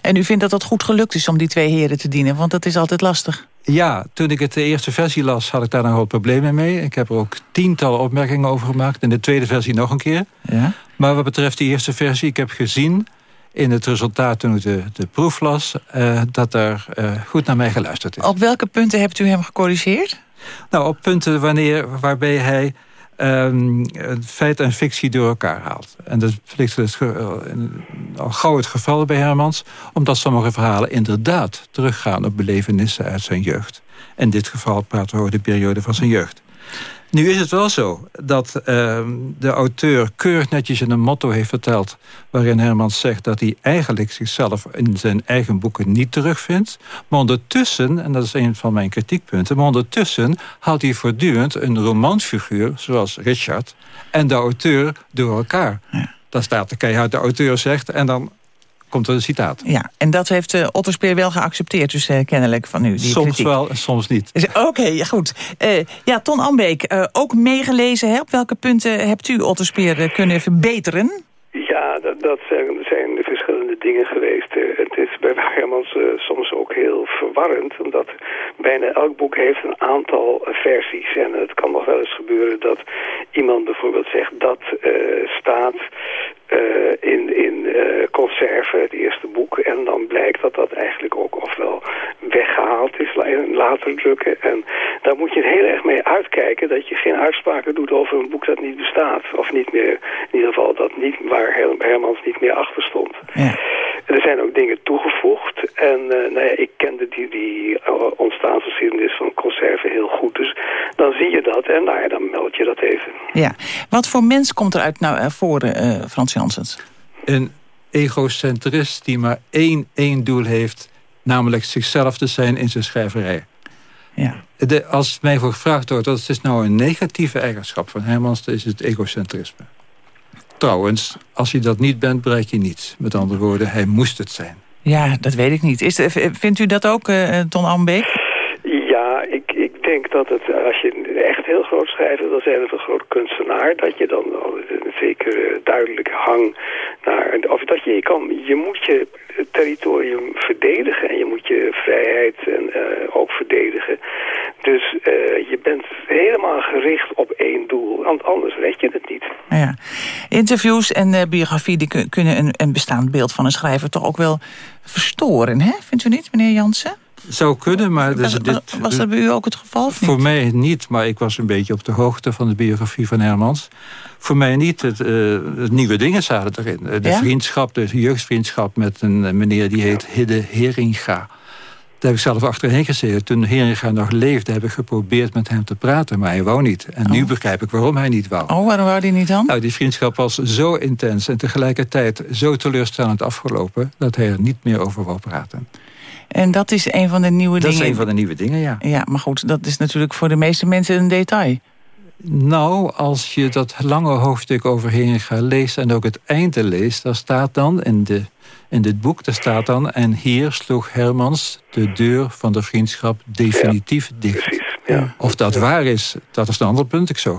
En u vindt dat dat goed gelukt is om die twee heren te dienen? Want dat is altijd lastig. Ja, toen ik het de eerste versie las, had ik daar nog wat problemen mee. Ik heb er ook tientallen opmerkingen over gemaakt. En de tweede versie nog een keer. Ja? Maar wat betreft die eerste versie, ik heb gezien in het resultaat toen ik de, de proef las... Uh, dat er uh, goed naar mij geluisterd is. Op welke punten hebt u hem gecorrigeerd? Nou, op punten wanneer, waarbij hij um, feit en fictie door elkaar haalt. En dat is het, al gauw het geval bij Hermans... omdat sommige verhalen inderdaad teruggaan op belevenissen uit zijn jeugd. In dit geval praten we over de periode van zijn jeugd. Nu is het wel zo dat uh, de auteur keurig netjes in een motto heeft verteld... waarin Hermans zegt dat hij eigenlijk zichzelf in zijn eigen boeken niet terugvindt. Maar ondertussen, en dat is een van mijn kritiekpunten... maar ondertussen haalt hij voortdurend een romanfiguur, zoals Richard... en de auteur door elkaar. Ja. Dan staat de keihard de auteur zegt en dan komt er een citaat. Ja, en dat heeft uh, Otto Speer wel geaccepteerd, dus uh, kennelijk van u. Die soms kritiek. wel en soms niet. Oké, okay, ja, goed. Uh, ja, Ton Ambeek, ook meegelezen. Hè? Op welke punten hebt u Otto Speer kunnen verbeteren? Ja, dat, dat zijn, zijn verschillende dingen geweest. Het is bij Hermans soms ook heel verwarrend, omdat bijna elk boek heeft een aantal versies. En het kan nog wel eens gebeuren dat iemand bijvoorbeeld zegt dat staat uh, in, in conserve, het eerste boek. En dan blijkt dat dat eigenlijk ook ofwel weggehaald is in later drukken. En daar moet je heel erg mee uitkijken dat je geen uitspraken doet over een boek dat niet bestaat. Of niet meer, in ieder geval dat niet, waar Hermans niet meer achter stond. Ja. Er zijn ook dingen toegevoegd. En uh, nou ja, ik kende die, die ontstaansgeschiedenis van conserve heel goed. Dus dan zie je dat en nou ja, dan meld je dat even. Ja. Wat voor mens komt eruit nou voor, Frans Janssens? Een egocentrist die maar één, één doel heeft... namelijk zichzelf te zijn in zijn schrijverij. Ja. De, als mij voor gevraagd wordt... wat is nou een negatieve eigenschap van Hermans... dan is het egocentrisme. Trouwens, als je dat niet bent, bereik je niets. Met andere woorden, hij moest het zijn. Ja, dat weet ik niet. Is, vindt u dat ook, uh, Ton Ambeek? Ja, ik, ik denk dat het, als je echt heel groot schrijver wil zijn of een groot kunstenaar, dat je dan een zekere duidelijke hang naar, of dat je, je kan, je moet je territorium verdedigen en je moet je vrijheid en, uh, ook verdedigen. Dus uh, je bent helemaal gericht op één doel, want anders red je het niet. Ja. Interviews en uh, biografie die kunnen een, een bestaand beeld van een schrijver toch ook wel verstoren, hè? Vindt u niet, meneer Jansen? Zou kunnen, maar... Dus was, dit, was dat bij u ook het geval? Voor mij niet, maar ik was een beetje op de hoogte van de biografie van Hermans. Voor mij niet. Het, uh, het nieuwe dingen zaten erin. De ja? vriendschap, de jeugdvriendschap met een meneer die heet Hidde Heringa. Daar heb ik zelf achterheen gezeten. Toen Heringa nog leefde, heb ik geprobeerd met hem te praten. Maar hij wou niet. En nu begrijp ik waarom hij niet wou. Oh, waarom wou hij niet dan? Nou, die vriendschap was zo intens en tegelijkertijd zo teleurstellend afgelopen... dat hij er niet meer over wou praten. En dat is een van de nieuwe dat dingen. Dat is een van de nieuwe dingen, ja. Ja, maar goed, dat is natuurlijk voor de meeste mensen een detail. Nou, als je dat lange hoofdstuk over Heringa leest... en ook het einde leest, daar staat dan in, de, in dit boek... daar staat dan... en hier sloeg Hermans de deur van de vriendschap definitief ja, dicht. Precies, ja. Of dat waar is, dat is een ander punt. Ik zo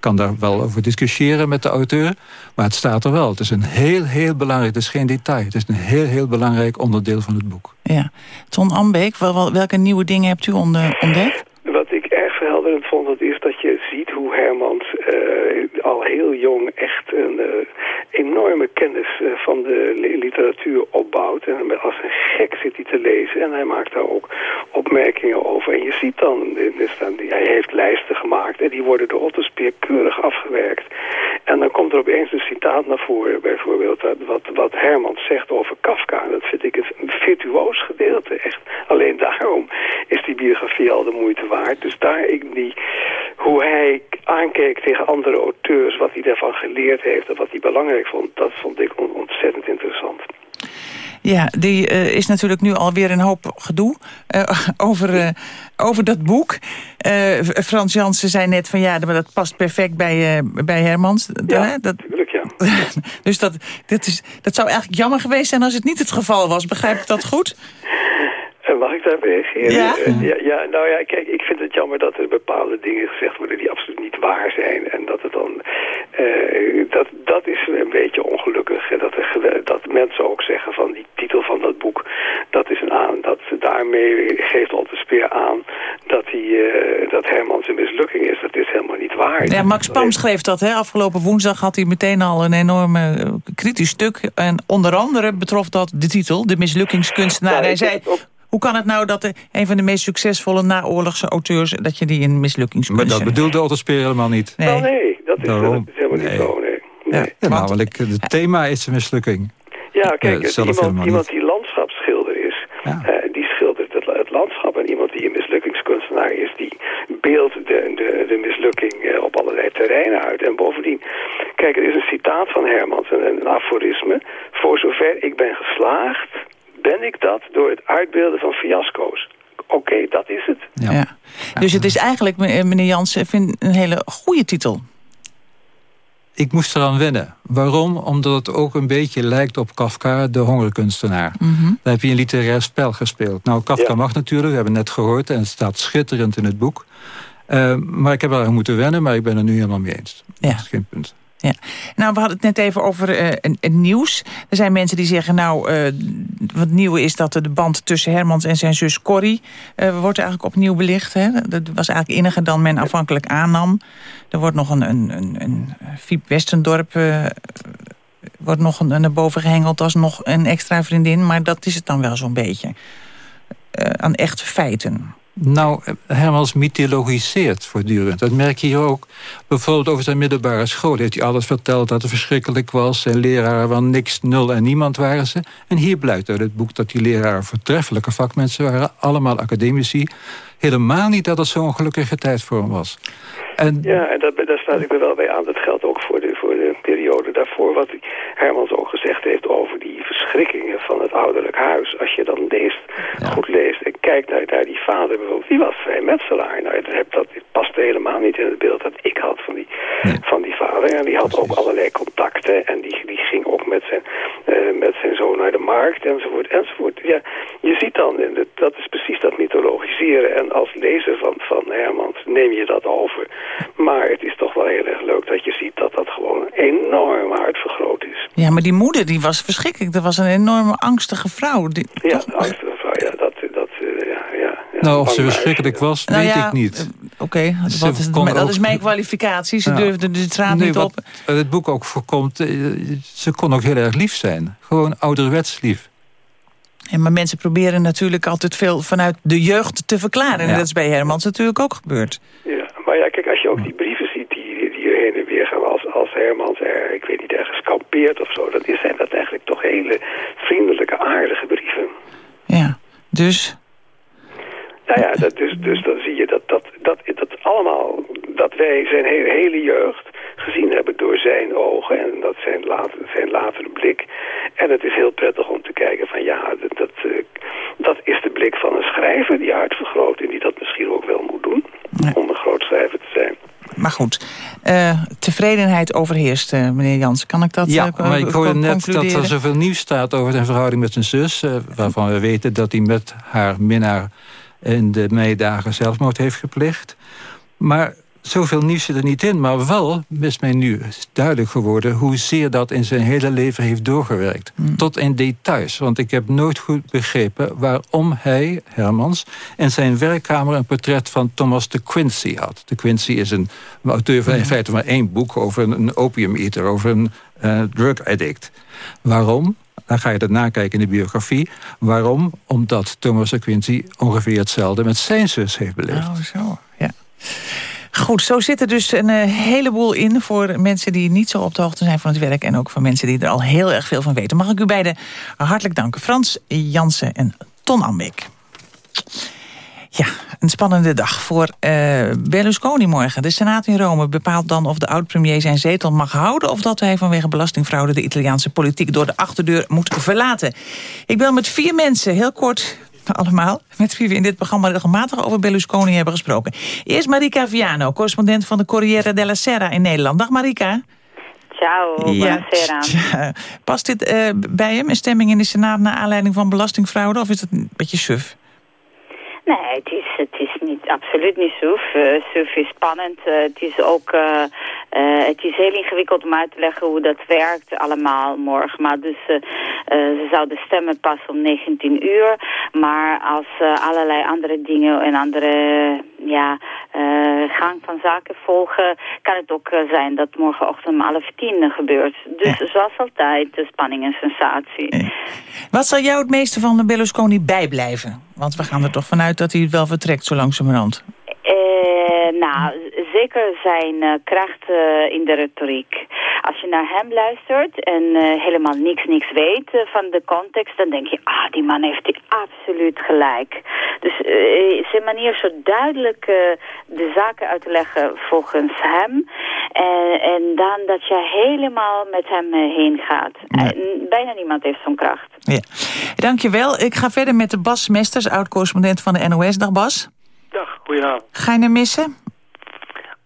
kan daar wel over discussiëren met de auteur. Maar het staat er wel. Het is een heel, heel belangrijk... Het is geen detail. Het is een heel, heel belangrijk onderdeel van het boek. Ja. Ton Ambeek, wel, welke nieuwe dingen hebt u ontdekt? Wat ik erg verhelderend vond, dat is dat je ziet hoe Hermans uh, al heel jong echt een uh, enorme kennis uh, van de literatuur opbouwt. En als een gek zit hij te lezen en hij maakt daar ook opmerkingen over. En je ziet dan, hij heeft lijsten gemaakt en die worden door Otterspeer keurig afgewerkt. En dan komt er opeens een citaat naar voren, bijvoorbeeld wat, wat Hermans zegt over Kafka. Dat vind ik een virtuoos gedeelte, echt. Alleen daarom is die biografie al de moeite waard. Dus daar ik die, hoe hij aankeek tegen andere auteurs, wat hij daarvan geleerd heeft en wat hij belangrijk vond, dat vond ik ontzettend interessant. Ja, die uh, is natuurlijk nu alweer een hoop gedoe uh, over, uh, over dat boek. Frans Jansen zei net van ja, maar dat past perfect bij, bij Hermans. Ja, dat, natuurlijk, ja. dus dat, dat, is, dat zou eigenlijk jammer geweest zijn als het niet het geval was. Begrijp ik dat goed? Mag ik daarop reageren? Ja? ja? Ja, nou ja, kijk, ik vind het jammer dat er bepaalde dingen gezegd worden die absoluut niet waar zijn. En dat het dan, uh, dat, dat is een beetje ongelukkig. En dat, er, dat mensen ook zeggen van die titel van dat boek, dat is een aan, dat daarmee geeft Otte Speer aan dat, hij, uh, dat Hermans een mislukking is. Dat is helemaal niet waar. Ja, Max Pam schreef dat, hè? Afgelopen woensdag had hij meteen al een enorme kritisch stuk. En onder andere betrof dat de titel, de mislukkingskunstenaar. Ja, hij zei... Hoe kan het nou dat de, een van de meest succesvolle naoorlogse auteurs... dat je die een mislukkingskunst... Maar dat bedoelde Otto Speer helemaal niet. Nee, nee, dat, is, dat is helemaal niet zo. Nee. nee. Ja, namelijk, het thema is een mislukking. Ja, kijk, uh, iemand, iemand die landschapsschilder is... Ja. Uh, die schildert het, het, landschap. En iemand die een mislukkingskunstenaar is... die beeldt de, de, de mislukking uh, op allerlei terreinen uit. En bovendien, kijk, er is een citaat van Hermans, een, een aforisme... voor zover ik ben geslaagd ben ik dat door het uitbeelden van fiasco's. Oké, okay, dat is het. Ja. ja. Dus het is eigenlijk, meneer Jansen, vind een hele goede titel. Ik moest eraan wennen. Waarom? Omdat het ook een beetje lijkt op Kafka, de hongerkunstenaar. Mm -hmm. Daar heb je een literair spel gespeeld. Nou, Kafka ja. mag natuurlijk, we hebben het net gehoord... en het staat schitterend in het boek. Uh, maar ik heb er aan moeten wennen, maar ik ben er nu helemaal mee eens. Ja. Dat is geen punt. Ja. Nou, we hadden het net even over een, een nieuws. Er zijn mensen die zeggen, nou, uh, wat nieuw is dat de band tussen Hermans en zijn zus Corrie uh, wordt eigenlijk opnieuw belicht. Hè? Dat was eigenlijk inniger dan men afhankelijk aannam. Er wordt nog een, een, een, een Fiep Westendorp wordt nog een, naar boven gehengeld als nog een extra vriendin. Maar dat is het dan wel zo'n beetje. aan echte feiten. Nou, Hermans mythologiseert voortdurend. Dat merk je hier ook. Bijvoorbeeld over zijn middelbare school heeft hij alles verteld dat het verschrikkelijk was. Zijn leraren van niks, nul en niemand waren ze. En hier blijkt uit het boek dat die leraren voortreffelijke vakmensen waren. Allemaal academici. Helemaal niet dat het zo'n ongelukkige tijd voor hem was. En... Ja, en dat, daar staat ik er wel bij aan. Dat geldt ook voor de, voor de periode daarvoor. Wat Hermans ook gezegd heeft over die verschrikkingen van het ouderlijk huis. Als je dan leest, ja. goed leest en kijkt naar, naar die vader bijvoorbeeld. Die was vrijmetselaar. Nou, dat, dat past helemaal niet in het beeld dat ik had van die, nee. van die vader. En die had ook allerlei contacten. En die, die ging ook met zijn, uh, met zijn zoon naar de markt, enzovoort, enzovoort. Ja, je ziet dan, dat is precies dat mythologiseren. En als lezer van, van Hermans neem je dat over. Maar het is toch wel heel erg leuk dat je ziet dat dat gewoon enorm uitvergroot is. Ja, maar die moeder die was verschrikkelijk. Dat was een enorme angstige vrouw. Die, ja, angstige vrouw, ja. Dat, dat, uh, ja, ja, ja. Nou, of ze verschrikkelijk was, nou, weet ja, ik niet. Oké, okay, dat, is, dat is mijn kwalificatie. Ze ja. durfde de straat nee, niet op. Wat het boek ook voorkomt, ze kon ook heel erg lief zijn. Gewoon ouderwets lief. Ja, maar mensen proberen natuurlijk altijd veel vanuit de jeugd te verklaren. En dat is bij Hermans natuurlijk ook gebeurd. Ja, maar ja, kijk, als je ook die brieven ziet die, die heen en weer gaan... als, als Hermans er, ik weet niet, ergens kampeert of zo... dan zijn dat eigenlijk toch hele vriendelijke, aardige brieven. Ja, dus... Nou ja, dat, dus, dus dan zie je dat, dat, dat, dat allemaal... dat wij zijn hele, hele jeugd gezien hebben door zijn ogen en dat zijn, later, zijn latere blik. En het is heel prettig om te kijken van ja, dat, dat, dat is de blik van een schrijver die uitvergroot en die dat misschien ook wel moet doen ja. om een groot schrijver te zijn. Maar goed, uh, tevredenheid overheerst, uh, meneer Jans. Kan ik dat Ja, maar ik hoorde net dat er zoveel nieuws staat over zijn verhouding met zijn zus... waarvan we weten dat hij met haar minnaar in de meidagen zelfmoord heeft gepleegd. Maar zoveel nieuws zit er niet in. Maar wel is mij nu duidelijk geworden... hoezeer dat in zijn hele leven heeft doorgewerkt. Hmm. Tot in details. Want ik heb nooit goed begrepen waarom hij, Hermans... in zijn werkkamer een portret van Thomas de Quincy had. De Quincy is een auteur van in feite maar één boek... over een, een opiumeter, over een uh, drug addict. Waarom? Dan ga je dat nakijken in de biografie. Waarom? Omdat Thomas de Quincy ongeveer hetzelfde met zijn zus heeft beleefd. Oh, zo, ja. Goed, zo zit er dus een uh, heleboel in voor mensen die niet zo op de hoogte zijn van het werk... en ook voor mensen die er al heel erg veel van weten. Mag ik u beiden hartelijk danken. Frans Jansen en Ton Ambeek. Ja, een spannende dag voor uh, Berlusconi morgen. De Senaat in Rome bepaalt dan of de oud-premier zijn zetel mag houden... of dat hij vanwege belastingfraude de Italiaanse politiek door de achterdeur moet verlaten. Ik bel met vier mensen, heel kort allemaal, met wie we in dit programma regelmatig over Berlusconi hebben gesproken. Eerst Marika Viano, correspondent van de Corriere della Sera in Nederland. Dag Marika. Ciao, buonasera. Ja, past dit uh, bij hem, een stemming in de Senaat... naar aanleiding van belastingfraude, of is het een beetje suf? Nee, het is, het is niet, absoluut niet suf. Uh, suf is spannend. Uh, het is ook uh, het is heel ingewikkeld om uit te leggen hoe dat werkt allemaal morgen. Maar dus ze zouden stemmen pas om 19 uur. Maar als allerlei andere dingen en andere ja, gang van zaken volgen... kan het ook zijn dat morgenochtend om half tien gebeurt. Dus ja. zoals altijd, de spanning en sensatie. Wat zal jou het meeste van de Berlusconi bijblijven? Want we gaan er toch vanuit dat hij wel vertrekt zo langzamerhand. Uh, nou, zeker zijn uh, kracht uh, in de retoriek. Als je naar hem luistert en helemaal niks, niks weet van de context... dan denk je, ah, die man heeft die absoluut gelijk. Dus zijn manier zo duidelijk de zaken uit te leggen volgens hem... en dan dat je helemaal met hem heen gaat. Nee. bijna niemand heeft zo'n kracht. Ja. Dankjewel. Ik ga verder met de Bas Mesters, oud-correspondent van de NOS. Dag Bas. Dag, goedenavond. Ga je hem missen?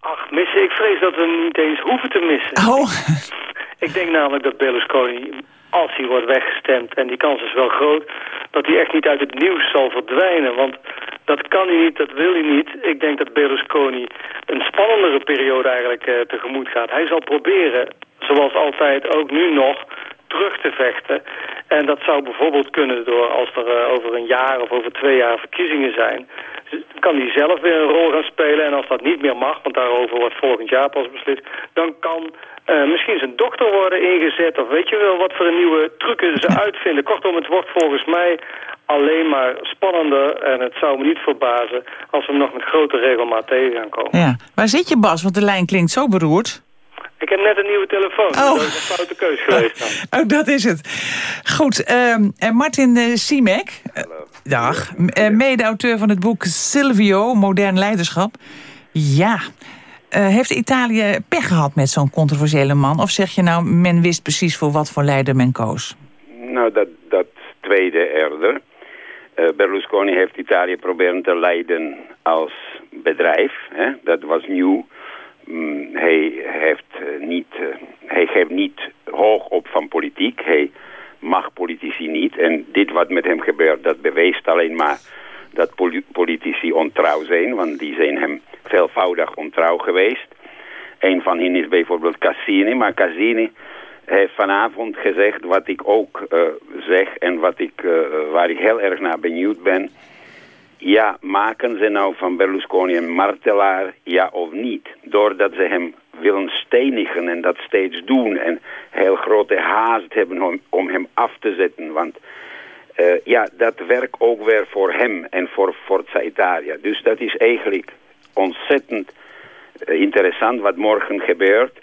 Ach, missen? Ik vrees dat we hem niet eens hoeven te missen. Oh. Ik denk namelijk dat Berlusconi, als hij wordt weggestemd... en die kans is wel groot, dat hij echt niet uit het nieuws zal verdwijnen. Want dat kan hij niet, dat wil hij niet. Ik denk dat Berlusconi een spannendere periode eigenlijk uh, tegemoet gaat. Hij zal proberen, zoals altijd ook nu nog terug te vechten. En dat zou bijvoorbeeld kunnen door als er uh, over een jaar of over twee jaar verkiezingen zijn. Kan hij zelf weer een rol gaan spelen. En als dat niet meer mag, want daarover wordt volgend jaar pas beslist. Dan kan uh, misschien zijn dochter worden ingezet. Of weet je wel wat voor een nieuwe trucken ze uitvinden. Kortom, het wordt volgens mij alleen maar spannender. En het zou me niet verbazen als we hem nog met grote regelmaat tegen gaan komen. Ja. Waar zit je Bas? Want de lijn klinkt zo beroerd. Ik heb net een nieuwe telefoon. Oh. Dat is een foute keus geweest dan. Oh, dat is het. Goed, um, en Martin uh, Siemek. Hallo. Dag. Uh, Mede-auteur van het boek Silvio, Modern Leiderschap. Ja. Uh, heeft Italië pech gehad met zo'n controversiële man? Of zeg je nou, men wist precies voor wat voor leider men koos? Nou, dat, dat tweede eerder. Berlusconi heeft Italië proberen te leiden als bedrijf. Hè? Dat was nieuw. Mm, hij, heeft eh, niet, eh, hij geeft niet hoog op van politiek. Hij mag politici niet. En dit wat met hem gebeurt, dat beweest alleen maar dat politici ontrouw zijn. Want die zijn hem veelvoudig ontrouw geweest. Een van hen is bijvoorbeeld Cassini. Maar Cassini heeft vanavond gezegd wat ik ook eh, zeg en wat ik, waar ik heel erg naar benieuwd ben. Ja, maken ze nou van Berlusconi een martelaar, ja of niet? Doordat ze hem willen stenigen en dat steeds doen en heel grote haast hebben om, om hem af te zetten. Want uh, ja, dat werkt ook weer voor hem en voor Forza Italia. Dus dat is eigenlijk ontzettend interessant wat morgen gebeurt.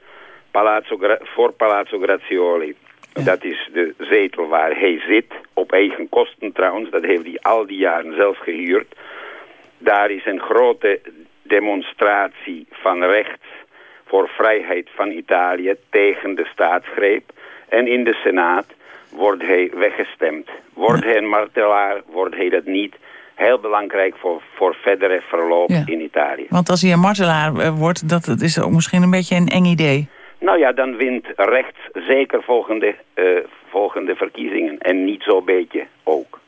Palazzo, voor Palazzo Grazioli. Dat is de zetel waar hij zit, op eigen kosten trouwens. Dat heeft hij al die jaren zelf gehuurd. Daar is een grote demonstratie van rechts voor vrijheid van Italië tegen de staatsgreep. En in de Senaat wordt hij weggestemd. Wordt hij een martelaar, wordt hij dat niet heel belangrijk voor, voor verdere verloop in Italië. Want als hij een martelaar eh, wordt, dat is ook misschien een beetje een eng idee. Nou ja, dan wint rechts zeker volgende, uh, volgende verkiezingen. En niet zo'n beetje ook.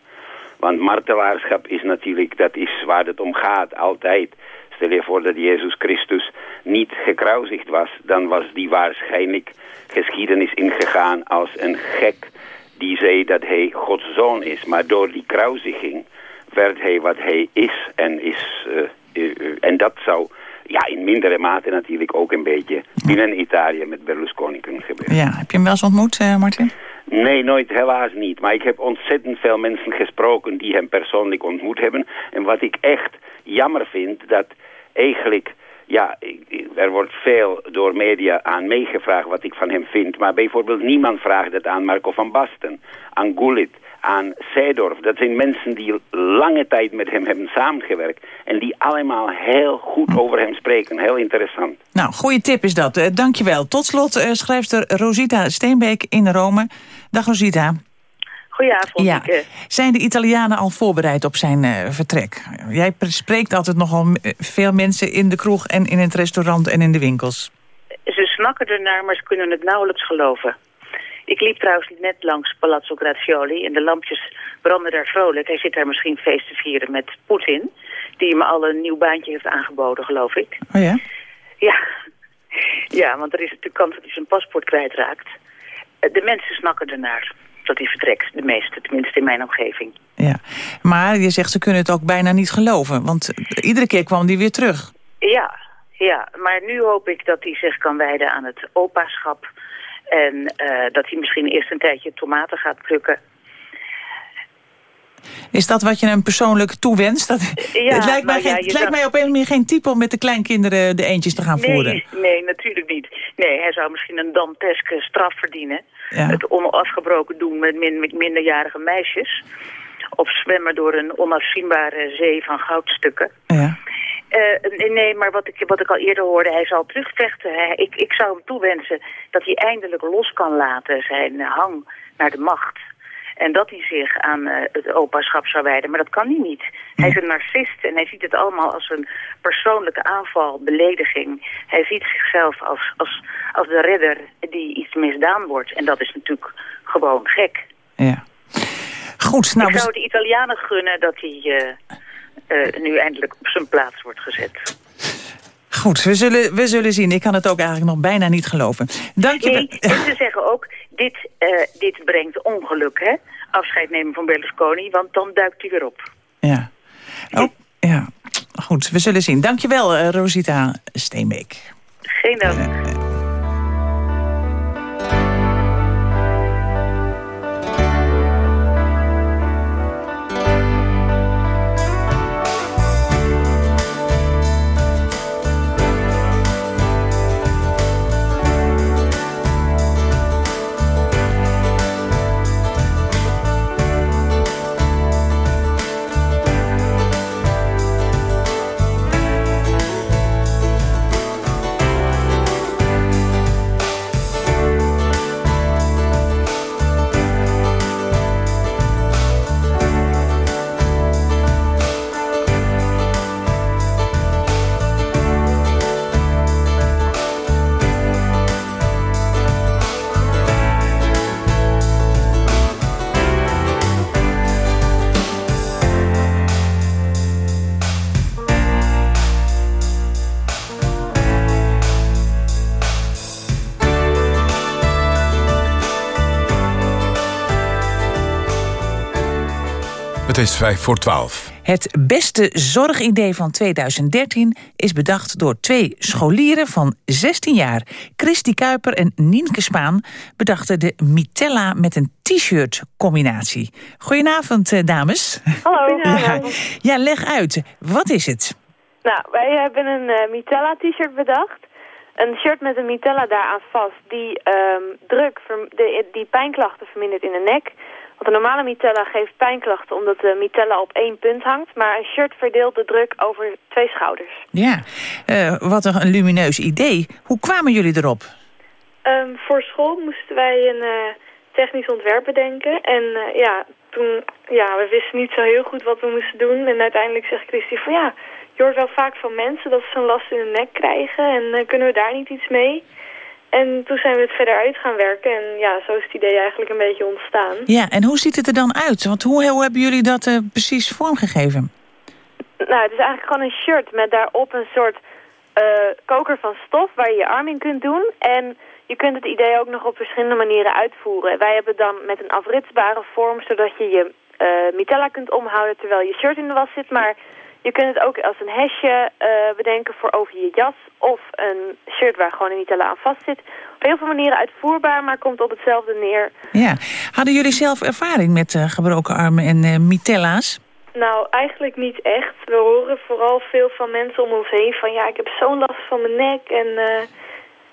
Want martelaarschap is natuurlijk, dat is waar het om gaat, altijd. Stel je voor dat Jezus Christus niet gekruisigd was, dan was die waarschijnlijk geschiedenis ingegaan als een gek die zei dat hij Gods zoon is. Maar door die kruisiging werd hij wat hij is en is... Uh, uh, en dat zou ja, in mindere mate natuurlijk ook een beetje binnen Italië met Berlusconi kunnen gebeuren. Ja, heb je hem wel eens ontmoet, uh, Martin? Nee, nooit, helaas niet. Maar ik heb ontzettend veel mensen gesproken die hem persoonlijk ontmoet hebben. En wat ik echt jammer vind, dat eigenlijk... Ja, er wordt veel door media aan meegevraagd wat ik van hem vind. Maar bijvoorbeeld niemand vraagt het aan Marco van Basten, aan Gullit, aan Seedorf. Dat zijn mensen die lange tijd met hem hebben samengewerkt. En die allemaal heel goed over hem spreken. Heel interessant. Nou, goede tip is dat. Uh, dankjewel. Tot slot uh, schrijfster Rosita Steenbeek in Rome. Dag Rosita. Goedenavond. Ja. Zijn de Italianen al voorbereid op zijn uh, vertrek? Jij spreekt altijd nogal veel mensen in de kroeg en in het restaurant en in de winkels. Ze snakken ernaar, maar ze kunnen het nauwelijks geloven. Ik liep trouwens net langs Palazzo Grazioli en de lampjes branden daar vrolijk. Hij zit daar misschien feest te vieren met Poetin, die hem al een nieuw baantje heeft aangeboden, geloof ik. Oh ja? Ja, ja want er is natuurlijk kans dat hij zijn paspoort kwijtraakt. De mensen snakken ernaar dat hij vertrekt, de meeste, tenminste in mijn omgeving. Ja, maar je zegt ze kunnen het ook bijna niet geloven, want iedere keer kwam hij weer terug. Ja, ja, maar nu hoop ik dat hij zich kan wijden aan het opaschap en uh, dat hij misschien eerst een tijdje tomaten gaat plukken. Is dat wat je hem persoonlijk toewenst? Dat, ja, het lijkt, mij, geen, ja, het lijkt mij op een manier geen type om met de kleinkinderen de eentjes te gaan nee, voeren. Nee, natuurlijk niet. Nee, hij zou misschien een danteske straf verdienen. Ja. Het onafgebroken doen met, min, met minderjarige meisjes. Of zwemmen door een onafzienbare zee van goudstukken. Ja. Uh, nee, maar wat ik, wat ik al eerder hoorde, hij zal terugvechten. Hij, ik, ik zou hem toewensen dat hij eindelijk los kan laten zijn hang naar de macht. En dat hij zich aan uh, het opaschap zou wijden. Maar dat kan hij niet. Hij is een narcist en hij ziet het allemaal als een persoonlijke aanval, belediging. Hij ziet zichzelf als, als, als de redder die iets misdaan wordt. En dat is natuurlijk gewoon gek. Ja. Goed, nou, ik zou de Italianen gunnen dat hij... Uh, nu eindelijk op zijn plaats wordt gezet. Goed, we zullen, we zullen zien. Ik kan het ook eigenlijk nog bijna niet geloven. Dank je nee, en ze zeggen ook, dit, uh, dit brengt ongeluk, hè? Afscheid nemen van Berlusconi, want dan duikt hij weer op. Ja. Oh, ja. Goed, we zullen zien. Dank je wel, uh, Rosita Steenbeek. Geen dank. Het is 5 voor 12. Het beste zorgidee van 2013 is bedacht door twee scholieren van 16 jaar. Christy Kuiper en Nienke Spaan bedachten de Mitella met een t-shirt combinatie. Goedenavond, eh, dames. Hallo. Ja, ja, leg uit. Wat is het? Nou, wij hebben een uh, Mitella t-shirt bedacht. Een shirt met een Mitella daaraan vast die um, druk, de, die pijnklachten vermindert in de nek. Want een normale mitella geeft pijnklachten omdat de mitella op één punt hangt. Maar een shirt verdeelt de druk over twee schouders. Ja, uh, wat een lumineus idee. Hoe kwamen jullie erop? Um, voor school moesten wij een uh, technisch ontwerp bedenken. En uh, ja, toen, ja, we wisten niet zo heel goed wat we moesten doen. En uiteindelijk zegt Christy van ja, je hoort wel vaak van mensen dat ze zo'n last in hun nek krijgen. En kunnen we daar niet iets mee? En toen zijn we het verder uit gaan werken. En ja, zo is het idee eigenlijk een beetje ontstaan. Ja, en hoe ziet het er dan uit? Want hoe, hoe hebben jullie dat uh, precies vormgegeven? Nou, het is eigenlijk gewoon een shirt met daarop een soort uh, koker van stof... waar je je arm in kunt doen. En je kunt het idee ook nog op verschillende manieren uitvoeren. Wij hebben dan met een afritsbare vorm... zodat je je uh, mitella kunt omhouden terwijl je shirt in de was zit... maar je kunt het ook als een hesje uh, bedenken voor over je jas of een shirt waar gewoon een mitella aan vast zit. Op heel veel manieren uitvoerbaar, maar komt op hetzelfde neer. Ja. Hadden jullie zelf ervaring met uh, gebroken armen en uh, mitella's? Nou, eigenlijk niet echt. We horen vooral veel van mensen om ons heen van ja, ik heb zo'n last van mijn nek en...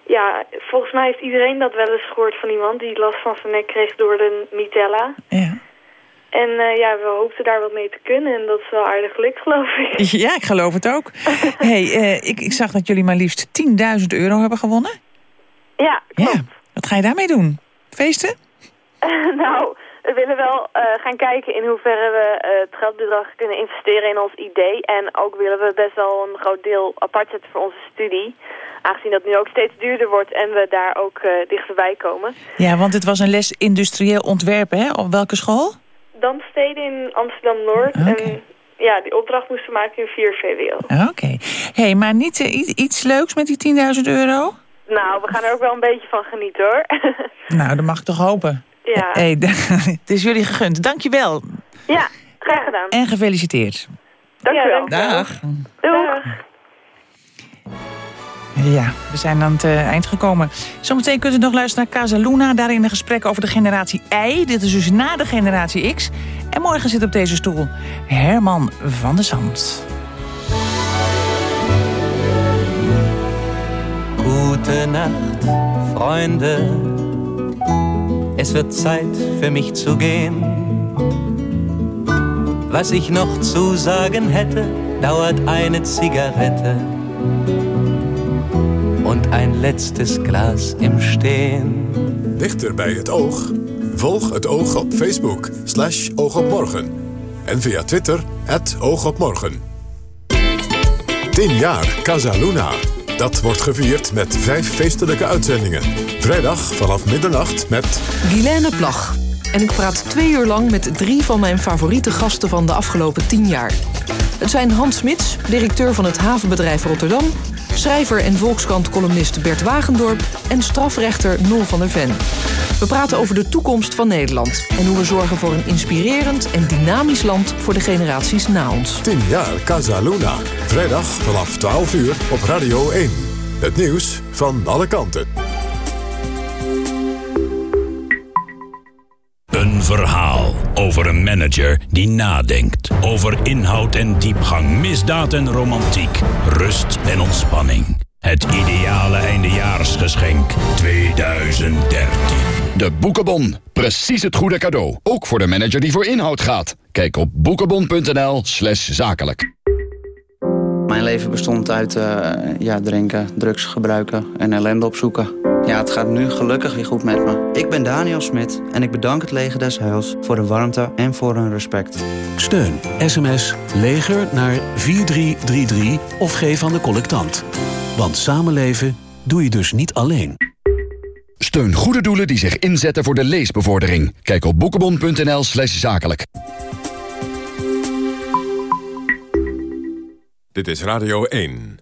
ja, volgens mij heeft iedereen dat wel eens gehoord van iemand die last van zijn nek kreeg door de mitella. Ja. En uh, ja, we hoopten daar wat mee te kunnen. En dat is wel aardig gelukt, geloof ik. Ja, ik geloof het ook. hey, uh, ik, ik zag dat jullie maar liefst 10.000 euro hebben gewonnen. Ja, klopt. Ja. Wat ga je daarmee doen? Feesten? nou, we willen wel uh, gaan kijken in hoeverre we het geldbedrag kunnen investeren in ons idee. En ook willen we best wel een groot deel apart zetten voor onze studie. Aangezien dat nu ook steeds duurder wordt en we daar ook dichterbij komen. Ja, want het was een les industrieel ontwerpen, hè? Op welke school? Danssteden in Amsterdam-Noord. Okay. En ja, die opdracht moesten maken in 4 VWO. Oké. Okay. hey, maar niet uh, iets leuks met die 10.000 euro? Nou, we gaan er ook wel een beetje van genieten, hoor. nou, dat mag ik toch hopen. Ja. Hey, het is jullie gegund. Dankjewel. Ja, graag gedaan. En gefeliciteerd. Dankjewel. Ja, Dag. Doeg. Ja, we zijn aan het uh, eind gekomen. Zometeen kunt u nog luisteren naar Casa Luna. Daarin een gesprek over de generatie Y. Dit is dus na de generatie X. En morgen zit op deze stoel Herman van der Zand. Nacht, Freunde. Es wird Zeit für mich zu gehen. Was ich noch zu sagen hätte, dauert eine Zigarette ein letztes Glas im Stehen. Dichter bij het oog? Volg het oog op Facebook, slash oogopmorgen. En via Twitter, het oogopmorgen. 10 jaar Casa Luna. Dat wordt gevierd met vijf feestelijke uitzendingen. Vrijdag vanaf middernacht met... Guilaine Plag. En ik praat twee uur lang met drie van mijn favoriete gasten van de afgelopen tien jaar. Het zijn Hans Smits, directeur van het havenbedrijf Rotterdam... schrijver en Volkskrant-columnist Bert Wagendorp... en strafrechter Nol van der Ven. We praten over de toekomst van Nederland... en hoe we zorgen voor een inspirerend en dynamisch land... voor de generaties na ons. 10 jaar Casa Luna. Vrijdag vanaf 12 uur op Radio 1. Het nieuws van alle kanten. Over een manager die nadenkt. Over inhoud en diepgang, misdaad en romantiek, rust en ontspanning. Het ideale eindejaarsgeschenk 2013. De Boekenbon. Precies het goede cadeau. Ook voor de manager die voor inhoud gaat. Kijk op boekenbon.nl slash zakelijk. Mijn leven bestond uit uh, ja, drinken, drugs gebruiken en ellende opzoeken. Ja, het gaat nu gelukkig weer goed met me. Ik ben Daniel Smit en ik bedank het Leger des Heils voor de warmte en voor hun respect. Steun sms leger naar 4333 of geef aan de collectant. Want samenleven doe je dus niet alleen. Steun goede doelen die zich inzetten voor de leesbevordering. Kijk op boekenbon.nl slash zakelijk. Dit is Radio 1.